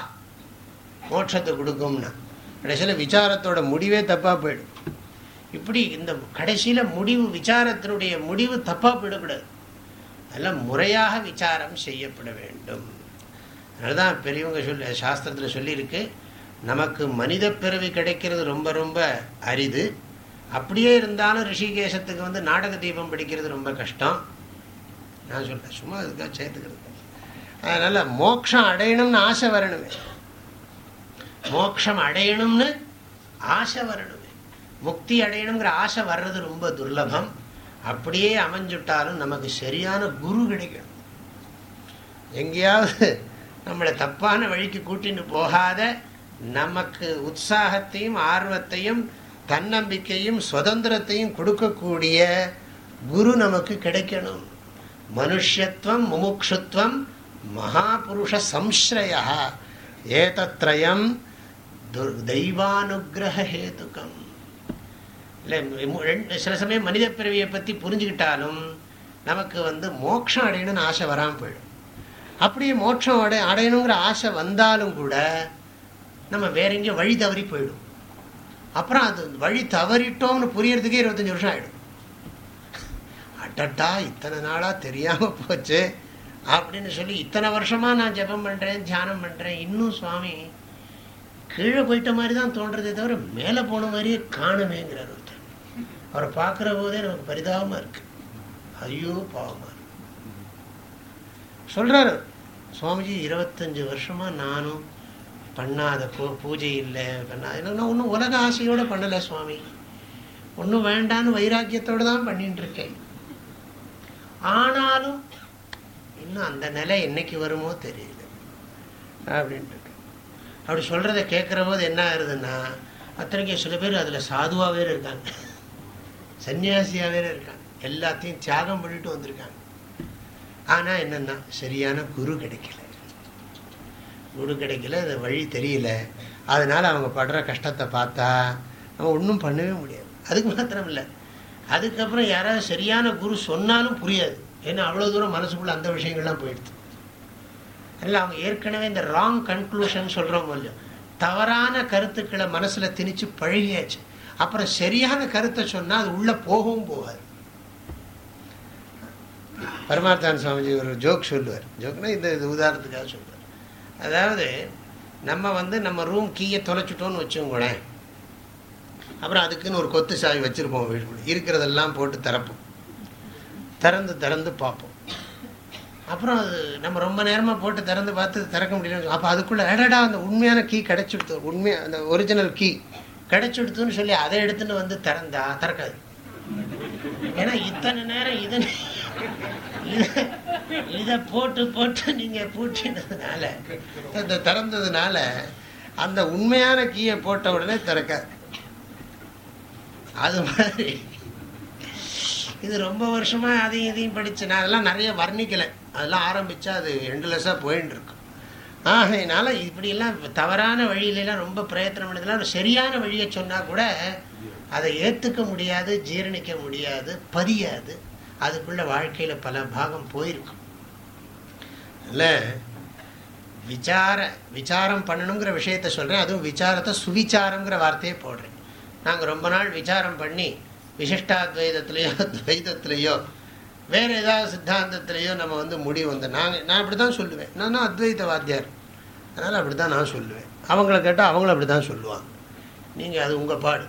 மோட்சத்தை கொடுக்கும்னா. கடைசியில் விசாரத்தோட முடிவே தப்பாக போயிடும். இப்படி இந்த கடைசியில் முடிவு விசாரத்தினுடைய முடிவு தப்பாக போயிடக்கூடாது. அதெல்லாம் முறையாக விசாரம் செய்யப்பட வேண்டும். அதனால தான் பெரியவங்க சொல்லி சாஸ்திரத்தில் சொல்லியிருக்கு நமக்கு மனித பிறவி கிடைக்கிறது ரொம்ப ரொம்ப அரிது. அப்படியே இருந்தாலும் ரிஷிகேசத்துக்கு வந்து நாடக தீபம் படிக்கிறது ரொம்ப கஷ்டம். நான் சொல்கிறேன் சும்மா அதுக்காக சேர்த்துக்கிறது. அதனால் மோட்சம் அடையணும்னு ஆசை வரணுமே. மோட்சம் அடையணும்னு ஆசை வரணுமே. முக்தி அடையணுங்கிற ஆசை வர்றது ரொம்ப துர்லபம். அப்படியே அமைஞ்சுட்டாலும் நமக்கு சரியான குரு கிடைக்கணும். எங்கேயாவது நம்மளை தப்பான வழிக்கு கூட்டின்னு போகாத நமக்கு உற்சாகத்தையும் ஆர்வத்தையும் தன்னம்பிக்கையும் சுதந்திரத்தையும் கொடுக்கக்கூடிய குரு நமக்கு கிடைக்கணும். மனுஷத்துவம் முமுட்சுத்வம் மகாபுருஷ சம்ஸ்ரயா. ஏதத்ரயம் தெய்வானுகிரகேதுக்கம் இல்லை சில சமயம் மனித பிறவியை பற்றி புரிஞ்சுக்கிட்டாலும் நமக்கு வந்து மோட்சம் அடையணும்னு ஆசை வராமல் போயிடும். அப்படியே மோட்சம் அடை அடையணுங்கிற ஆசை வந்தாலும் கூட நம்ம வேற எங்கேயும் வழி தவறி போயிடும். அப்புறம் அது வழி தவறிட்டோம்னு புரியறதுக்கே இருபத்தஞ்சி வருஷம் ஆகிடும் அட்டட்டா இத்தனை நாளாக தெரியாமல் போச்சு அப்படின்னு சொல்லி இத்தனை வருஷமாக நான் ஜபம் பண்ணுறேன் தியானம் பண்ணுறேன் இன்னும் சுவாமி கீழே போயிட்ட மாதிரி தான் தோன்றதே தவிர மேலே போன மாதிரியே காணுமேங்கிறார் ஒருத்தர். அவரை பார்க்குற போதே நமக்கு பரிதாபமாக இருக்கு. ஐயோ பாவமாக இருக்கு. சொல்கிறாரு சுவாமிஜி இருபத்தஞ்சி வருஷமாக நானும் பண்ணாத பூ பூஜை இல்லை பண்ணாத. என்ன ஒன்றும் உலக ஆசையோடு பண்ணலை சுவாமி. ஒன்றும் வேண்டான்னு வைராக்கியத்தோடு தான் பண்ணிட்டு இருக்கேன் ஆனாலும் இன்னும் அந்த நிலை என்னைக்கு வருமோ தெரியல. அப்படின்ட்டு அப்படி சொல்கிறத கேட்குற போது என்ன ஆகுதுன்னா அத்தனைக்கு சில பேர் அதில் சாதுவாகவே இருக்காங்க. சன்னியாசியாகவே இருக்காங்க. எல்லாத்தையும் தியாகம் பண்ணிட்டு வந்திருக்காங்க. ஆனால் என்னென்னா சரியான குரு கிடைக்கல. குரு கிடைக்கல அது வழி தெரியல. அதனால் அவங்க படுற கஷ்டத்தை பார்த்தா நம்ம ஒன்றும் பண்ணவே முடியாது. அதுக்கு மாத்திரம் இல்லை. அதுக்கப்புறம் யாராவது சரியான குரு சொன்னாலும் புரியாது. ஏன்னா அவ்வளோ தூரம் மனசுக்குள்ள அந்த விஷயங்கள்லாம் போயிடுது. அதில் அவங்க ஏற்கனவே இந்த ராங் கன்க்ளூஷன் சொல்கிறோம் இல்லையோ? தவறான கருத்துக்களை மனசில் திணிச்சு பழகியாச்சு. அப்புறம் சரியான கருத்தை சொன்னால் அது உள்ளே போகவும் போகாது. பரமார்த்தான் சுவாமிஜி ஒரு ஜோக் சொல்லுவார். ஜோக்னா இந்த இது உதாரணத்துக்காக சொல்லுவார். அதாவது நம்ம வந்து நம்ம ரூம் கீயை தொலைச்சிட்டோன்னு வச்சுக்கோங்களேன். அப்புறம் அதுக்குன்னு ஒரு கொத்து சாவி வச்சுருப்போம் வீட்டுக்குள்ள இருக்கிறதெல்லாம் போட்டு திறப்போம். திறந்து திறந்து பார்ப்போம். அப்புறம் அது நம்ம ரொம்ப நேரமாக போட்டு திறந்து பார்த்து திறக்க முடியல. அப்போ அதுக்குள்ளே எடடா அந்த உண்மையான கீ கிடச்சிடுத்து உண்மையாக அந்த ஒரிஜினல் கீ கிடச்சிடுத்துன்னு சொல்லி அதை எடுத்துன்னு வந்து திறந்தா திறக்காது. ஏன்னா இத்தனை நேரம் இதை இதை போட்டு போட்டு நீங்கள் பூட்டினதுனால இந்த திறந்ததுனால அந்த உண்மையான கீயை போட்ட உடனே திறக்காது. அது மாதிரி. இது ரொம்ப வருஷமாக அதையும் இதையும் படித்து நான் அதெல்லாம் நிறைய வர்ணிக்கலை. அதெல்லாம் ஆரம்பித்தா அது எண்டுலெஸ்ஸாக போயின்னு இருக்கும். ஆகையினால இப்படியெல்லாம் தவறான வழியிலலாம் ரொம்ப பிரயத்தனம் பண்ணதெல்லாம் சரியான வழியை சொன்னால் கூட அதை ஏற்றுக்க முடியாது ஜீரணிக்க முடியாது பதியாது. அதுக்குள்ள வாழ்க்கையில் பல பாகம் போயிருக்கும் இல்லை விசார விசாரம் பண்ணணுங்கிற விஷயத்த சொல்கிறேன் அதுவும் விசாரத்தை சுவிச்சாரங்கிற வார்த்தையை போடுறேன். நாங்கள் ரொம்ப நாள் விசாரம் பண்ணி விசிஷ்டாத்வைதத்திலேயோ துவைதத்திலேயோ வேறு ஏதாவது சித்தாந்தத்திலேயோ நம்ம வந்து முடிவு வந்து நாங்கள் நான் அப்படி தான் சொல்லுவேன். நான் தான் அத்வைத வாத்தியார் அதனால் அப்படி தான் நான் சொல்லுவேன். அவங்கள கேட்டால் அவங்களும் அப்படி தான் சொல்லுவாங்க. நீங்கள் அது உங்கள் பாடு.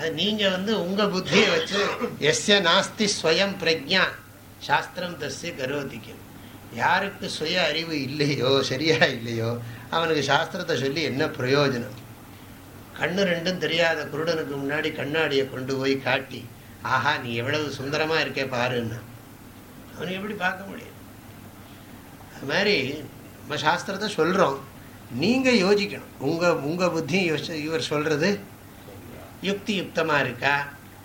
அது நீங்கள் வந்து உங்கள் புத்தியை வச்சு எஸ்ய நாஸ்தி ஸ்வயம் பிரஜா சாஸ்திரம் தஸ்ய கரோதிக்கும் யாருக்கு சுய அறிவு இல்லையோ சரியா இல்லையோ அவனுக்கு சாஸ்திரத்தை சொல்லி என்ன பிரயோஜனம்? கண்ணு ரெண்டும் தெரியாத குருடனுக்கு முன்னாடி கண்ணாடியை கொண்டு போய் காட்டி ஆஹா நீ எவ்வளவு சுந்தரமா இருக்கே பாருன்னா. அவனை எப்படி பார்க்க முடியும்? அது மாதிரி நம்ம சாஸ்திரத்தை சொல்கிறோம் நீங்கள் யோசிக்கணும். உங்கள் உங்கள் புத்தியும் யோசி இவர் சொல்கிறது யுக்தி யுக்தமாக இருக்கா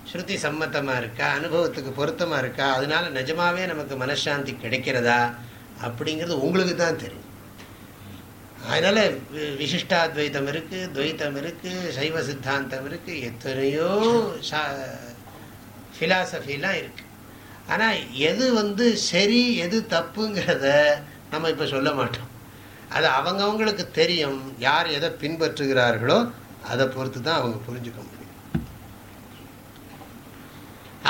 ஸ்ருதி சம்மத்தமாக இருக்கா அனுபவத்துக்கு பொருத்தமாக இருக்கா அதனால நிஜமாவே நமக்கு மனசாந்தி கிடைக்கிறதா? அப்படிங்கிறது உங்களுக்கு தான் தெரியும். அதனால் விசிஷ்டாத்வைத்தம் இருக்குது துவைத்தம் இருக்குது சைவ சித்தாந்தம் இருக்குது எத்தனையோ சா ஃபிலாசபிலாம் இருக்குது ஆனால் எது வந்து சரி எது தப்புங்கிறத நம்ம இப்போ சொல்ல மாட்டோம். அது அவங்கவுங்களுக்கு தெரியும் யார் எதை பின்பற்றுகிறார்களோ அதை பொறுத்து தான் அவங்க புரிஞ்சுக்க முடியும்.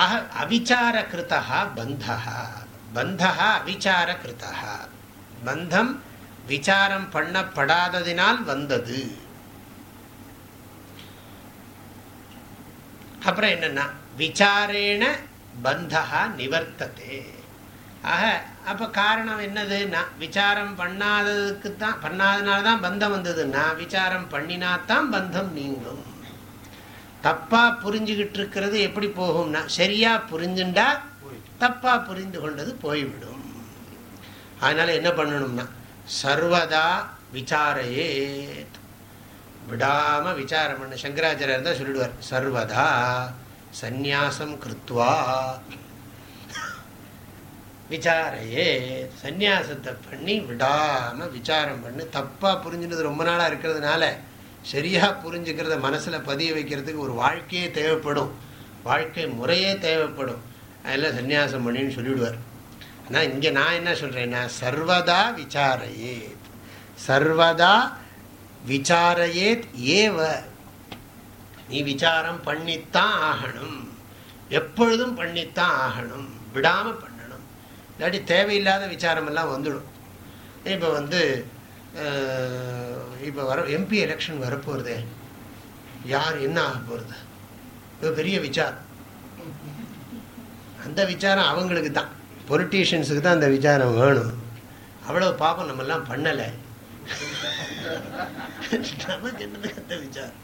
ஆக அவிச்சார கிருத்தா பந்தா பந்தா அவிச்சார கிருத்தா பந்தம் விசாரம் பண்ணப்படாததினால் வந்தது. அப்புறம் என்னன்னா விசாரேண பந்தா நிவர்த்ததே. ஆக அப்போ காரணம் என்னதுன்னா விசாரம் பண்ணாததுக்கு தான் பண்ணாதனால தான் பந்தம் வந்ததுன்னா விசாரம் பண்ணினாத்தான் பந்தம் நீங்கும். தப்பா புரிஞ்சுக்கிட்டு இருக்கிறது எப்படி போகும்னா சரியா புரிஞ்சுண்டா தப்பா புரிந்து கொண்டது போய்விடும். அதனால என்ன பண்ணணும்னா சர்வதா விசாரையே விடாம விசாரம் பண்ண சங்கராச்சாரியர் தான் சொல்லிடுவார் சர்வதா சந்நியாசம் கிருத்வா. விசாரையே சந்நியாசத்தை பண்ணி விடாம விசாரம் பண்ணு தப்பா புரிஞ்சுனது ரொம்ப நாளா இருக்கிறதுனால சரியாக புரிஞ்சுக்கிறத மனசில் பதிய வைக்கிறதுக்கு ஒரு வாழ்க்கையே தேவைப்படும். வாழ்க்கை முறையே தேவைப்படும். அதெல்லாம் சன்னியாசம் பண்ணின்னு சொல்லிவிடுவார் ஆனால் இங்கே நான் என்ன சொல்கிறேன்னா சர்வதா விசாரையேத். சர்வதா விசாரையேத் ஏவ. நீ விசாரம் பண்ணித்தான் ஆகணும். எப்பொழுதும் பண்ணித்தான் ஆகணும். விடாமல் பண்ணணும். இல்லாட்டி தேவையில்லாத விசாரமெல்லாம் வந்துடும். இப்போ வந்து இப்போ வர எம்பி எலெக்ஷன் வரப்போகிறதே யார் என்ன ஆக போகிறது இது பெரிய விசாரம். அந்த விசாரம் அவங்களுக்கு தான். பொலிட்டீஷியன்ஸுக்கு தான் அந்த விசாரம் வேணும். அவ்வளோ பாப்பம் நம்மெல்லாம் பண்ணலை. நமக்கு என்னது அந்த விசாரம்?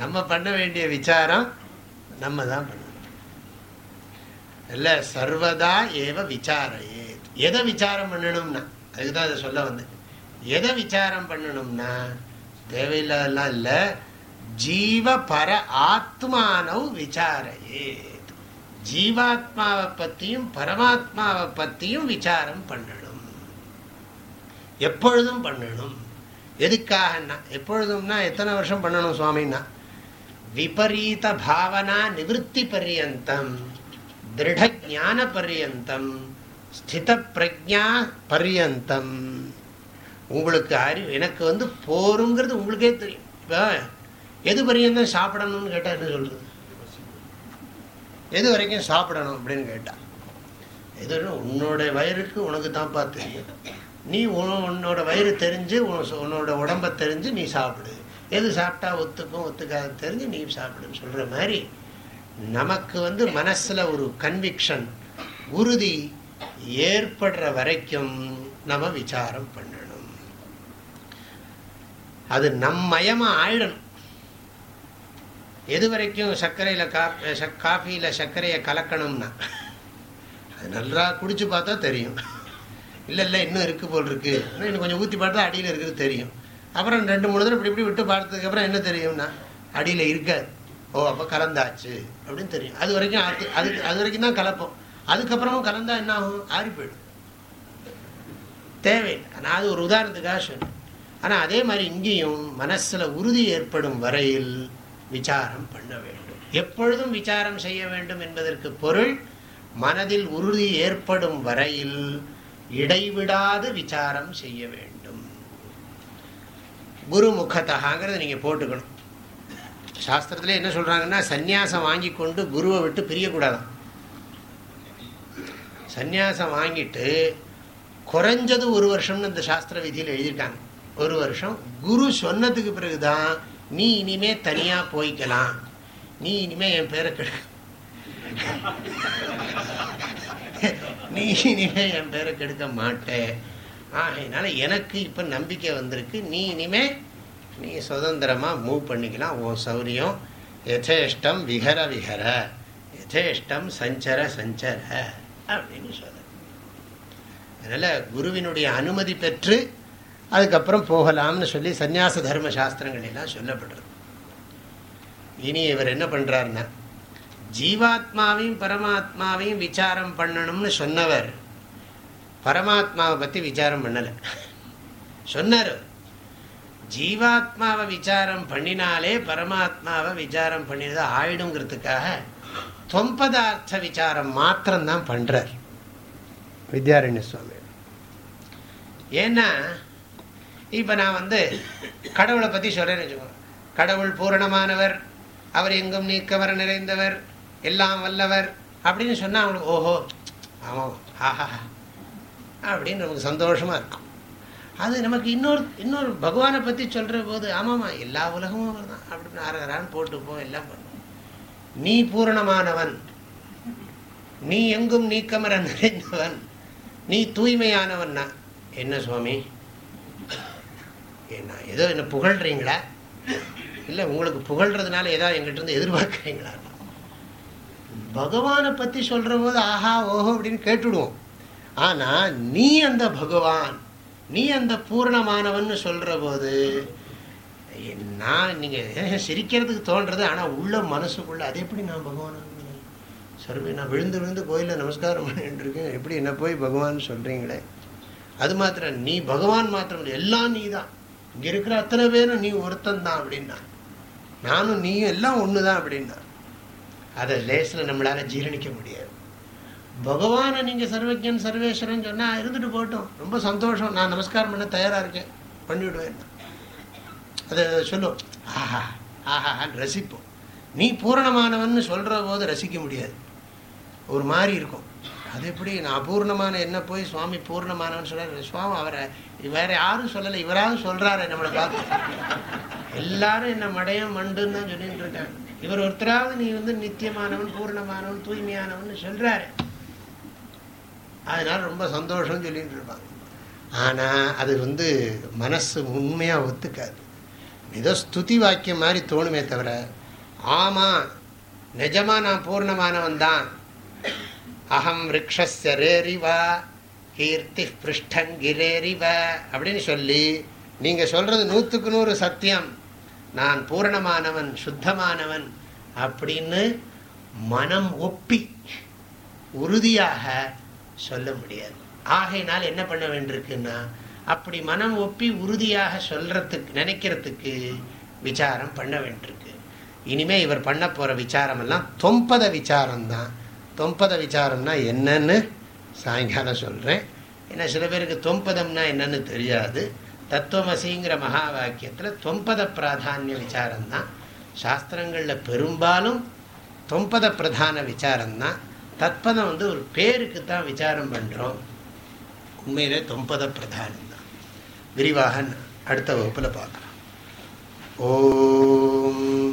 நம்ம பண்ண வேண்டிய விசாரம் நம்ம தான் பண்ணணும். இல்லை சர்வதா ஏவ விசாரையே எதை விசாரம் பண்ணணும்னா அதுக்குதான் அதை சொல்ல வந்தேன். எதை விசாரம் பண்ணணும்னா தேவையில்லாதெல்லாம் இல்லை ஜீவ பர ஆத்மானவ் விசாரையே ஜீவாத்மாவை பற்றியும் பரமாத்மாவை பற்றியும் விசாரம் பண்ணணும். எப்பொழுதும் பண்ணணும். எதுக்காகன்னா எப்பொழுதும்னா எத்தனை வருஷம் பண்ணணும் சுவாமின்னா? விபரீத பாவனா நிவத்தி பர்யந்தம் திருட ஜான பர்யந்தம் ஸ்தித பிரஜா பர்யந்தம். உங்களுக்கு அறிவு எனக்கு வந்து போருங்கிறது உங்களுக்கே தெரியும். இப்போ எது பர்யந்தம் சாப்பிடணும்னு கேட்டால் என்ன சொல்றது? எது வரைக்கும் சாப்பிடணும் அப்படின்னு கேட்டா எது உன்னோட வயிறுக்கு உனக்கு தான்ப்பா தெரியும். நீ உன்னோட வயிறு தெரிஞ்சு உன்னோட உடம்ப தெரிஞ்சு நீ சாப்பிடு. எது சாப்பிட்டா ஒத்துக்கும் ஒத்துக்காது தெரிஞ்சு நீ சாப்பிடுன்னு சொல்ற மாதிரி நமக்கு வந்து மனசுல ஒரு கன்விக்ஷன் உறுதி ஏற்படுற வரைக்கும் நம்ம விசாரம் பண்ணணும். அது நம்மயமாக ஆயிடணும். எது வரைக்கும் சர்க்கரையில் கா காஃபியில் சர்க்கரையை கலக்கணும்னா அது நல்லா குடிச்சு பார்த்தா தெரியும். இல்லை இல்லை இன்னும் இருக்கு போல் இருக்கு. இன்னும் கொஞ்சம் ஊற்றி பார்த்தா அடியில் இருக்கிறது தெரியும். அப்புறம் ரெண்டு மூணு தடவை இப்படி இப்படி விட்டு பார்த்ததுக்கப்புறம் என்ன தெரியும்னா அடியில் இருக்காது. ஓ அப்போ கலந்தாச்சு அப்படின்னு தெரியும். அது வரைக்கும் அது அதுக்கு அது வரைக்கும் தான் கலப்போம். அதுக்கப்புறமும் கலந்தால் என்ன ஆகும்? ஆறி போயிடும் தேவையில்லை. நான் அது ஒரு உதாரணத்துக்காக சொன்னேன் ஆனால் அதே மாதிரி இங்கேயும் மனசில் உறுதி ஏற்படும் வரையில் விசாரம் பண்ண வேண்டும். எப்பொழுதும் விசாரம் செய்ய வேண்டும் என்பதற்கு பொருள் மனதில் உறுதி ஏற்படும் வரையில் இடைவிடாது விசாரம் செய்ய வேண்டும். குரு நீங்கள் போட்டுக்கணும். சாஸ்திரத்தில் என்ன சொல்கிறாங்கன்னா சந்நியாசம் வாங்கி கொண்டு குருவை விட்டு பிரியக்கூடாதான். சந்நியாசம் வாங்கிட்டு குறைஞ்சது ஒரு வருஷம்னு இந்த சாஸ்திர விதியில் எழுதியிருக்காங்க. ஒரு வருஷம் குரு சொன்னதுக்கு பிறகுதான் நீ இனிமே தனியா போய்க்கலாம். நீ இனிமே என் பேரை கெடு. நீ இனிமே என் பேரை கெடுக்க மாட்டே. ஆகையினால எனக்கு இப்ப நம்பிக்கை வந்திருக்கு. நீ இனிமே நீ சுதந்திரமா மூவ் பண்ணிக்கலாம். உன் சௌரியம் யதேஷ்டம் விஹர விஹர யதேஷ்டம் சஞ்சர சஞ்சர அப்படின்னு சொல்ற அதனால குருவினுடைய அனுமதி பெற்று அதுக்கப்புறம் போகலாம்னு சொல்லி சந்நியாச தர்ம சாஸ்திரங்கள் எல்லாம் சொல்லப்படுறது. இனி இவர் என்ன பண்ணுறாருன்னா ஜீவாத்மாவையும் பரமாத்மாவையும் விசாரம் பண்ணணும்னு சொன்னவர் பரமாத்மாவை பற்றி விசாரம் பண்ணலை. சொன்னார் ஜீவாத்மாவை விசாரம் பண்ணினாலே பரமாத்மாவை விசாரம் பண்ணினது ஆயிடுங்கிறதுக்காக தொம்பதார்த்த விசாரம் மாத்திரம்தான் பண்ணுறார் வித்யாரண்ய சுவாமி ஏன்னா இப்போ நான் வந்து கடவுளை பற்றி சொல்கிறேன்னு வச்சுக்கோங்க கடவுள் பூரணமானவர் அவர் எங்கும் நீக்கவர் நிறைந்தவர் எல்லாம் வல்லவர் அப்படின்னு சொன்னால் அவங்களுக்கு ஓஹோ ஆமாம் ஆஹா அப்படின்னு நமக்கு சந்தோஷமாக இருக்கும். அது நமக்கு இன்னொரு இன்னொரு பகவானை பற்றி சொல்கிற போது ஆமாம்மா எல்லா உலகமும் அவர் தான் அப்படின்னு ஆறான் போட்டுப்போம் எல்லாம் பண்ணுவோம். நீ பூரணமானவன். நீ எங்கும் நீக்கமர நிறைந்தவன். நீ தூய்மையானவன்னா என்ன சுவாமி? என்ன ஏதோ என்ன புகழ்றீங்களா? இல்லை உங்களுக்கு புகழ்றதுனால ஏதாவது எங்கிட்டருந்து எதிர்பார்க்குறீங்களா? பகவானை பற்றி சொல்கிற போது ஆஹா ஓஹோ அப்படின்னு கேட்டுடுவோம். ஆனால் நீ அந்த பகவான் நீ அந்த பூர்ணமானவன் சொல்கிற போது நான் நீங்கள் சிரிக்கிறதுக்கு தோன்றது ஆனால் உள்ள மனசுக்குள்ள அது எப்படி நான் பகவான்? சர்வே நான் விழுந்து விழுந்து கோயிலில் நமஸ்காரம் பண்ணிட்டுருக்கேன். எப்படி என்ன போய் பகவான் சொல்கிறீங்களே அது மாத்திரம் நீ பகவான் மாத்திரம் எல்லாம் நீ தான் இங்கே இருக்கிற அத்தனை பேரும் நீ ஒருத்தன் தான் அப்படின்னா. நானும் நீயும் எல்லாம் ஒன்று தான் அப்படின்னா. அதை லேசில் நம்மளால் ஜீரணிக்க முடியாது. பகவானை நீங்கள் சர்வஜன் சர்வேஸ்வரன் சொன்னால் இருந்துட்டு போட்டோம் ரொம்ப சந்தோஷம். நான் நமஸ்காரம் பண்ண தயாராக இருக்கேன். பண்ணிவிடுவேன். அதை சொல்லும். ஆஹா ஆஹான்னு ரசிப்போம். நீ பூரணமானவன் சொல்கிற போது ரசிக்க முடியாது. ஒரு மாதிரி இருக்கும். அது எப்படி நான் அபூர்ணமான என்ன போய் சுவாமி பூர்ணமானவன் சொல்கிறார் சுவாமி அவரை வேற யாரும் சொல்லலை. இவராவது சொல்கிறாரு நம்மளை பார்த்து. எல்லாரும் என்ன மடையம் மண்டுன்னு தான் சொல்லிட்டு இருக்காங்க. இவர் ஒருத்தராவது நீ வந்து நித்தியமானவன் பூர்ணமானவன் தூய்மையானவன் சொல்கிறாரு அதனால ரொம்ப சந்தோஷம் சொல்லிட்டு இருப்பாங்க. ஆனால் அது வந்து மனசு உண்மையாக ஒத்துக்காது. ஏதோ ஸ்துதி வாக்கியம் மாதிரி தோணுமே தவிர ஆமாம் நிஜமாக நான் பூர்ணமானவன் தான். அகம் ரிக்ஷஸ்ய ரேரிவா கீர்த்தி பிருஷ்டங்கிரேரிவ அப்படின்னு சொல்லி நீங்கள் சொல்கிறது நூற்றுக்கு நூறு சத்தியம். நான் பூரணமானவன் சுத்தமானவன் அப்படின்னு மனம் ஒப்பி உறுதியாக சொல்ல முடியாது. ஆகையினால் என்ன பண்ண வேண்டியிருக்குன்னா அப்படி மனம் ஒப்பி உறுதியாக சொல்கிறதுக்கு நினைக்கிறதுக்கு விசாரம் பண்ண வேண்டியிருக்கு. இனிமேல் இவர் பண்ண போகிற விசாரமெல்லாம் தொம்பத விசாரம்தான். தொம்பத விசாரம்னா என்னன்னு சாயங்காலம் சொல்கிறேன் ஏன்னா சில பேருக்கு தொம்பதம்னா என்னன்னு தெரியாது. தத்துவமசிங்கிற மகா வாக்கியத்தில் தொம்பத பிராதானிய விசாரம்தான். சாஸ்திரங்களில் பெரும்பாலும் தொம்பத பிரதான விசாரம்தான். தத்பதம் வந்து ஒரு பேருக்கு தான் விசாரம் பண்ணுறோம் உண்மையிலே தொம்பத பிரதானம் தான் விரிவாக அடுத்த வகுப்பில் பார்க்கலாம். ஓம்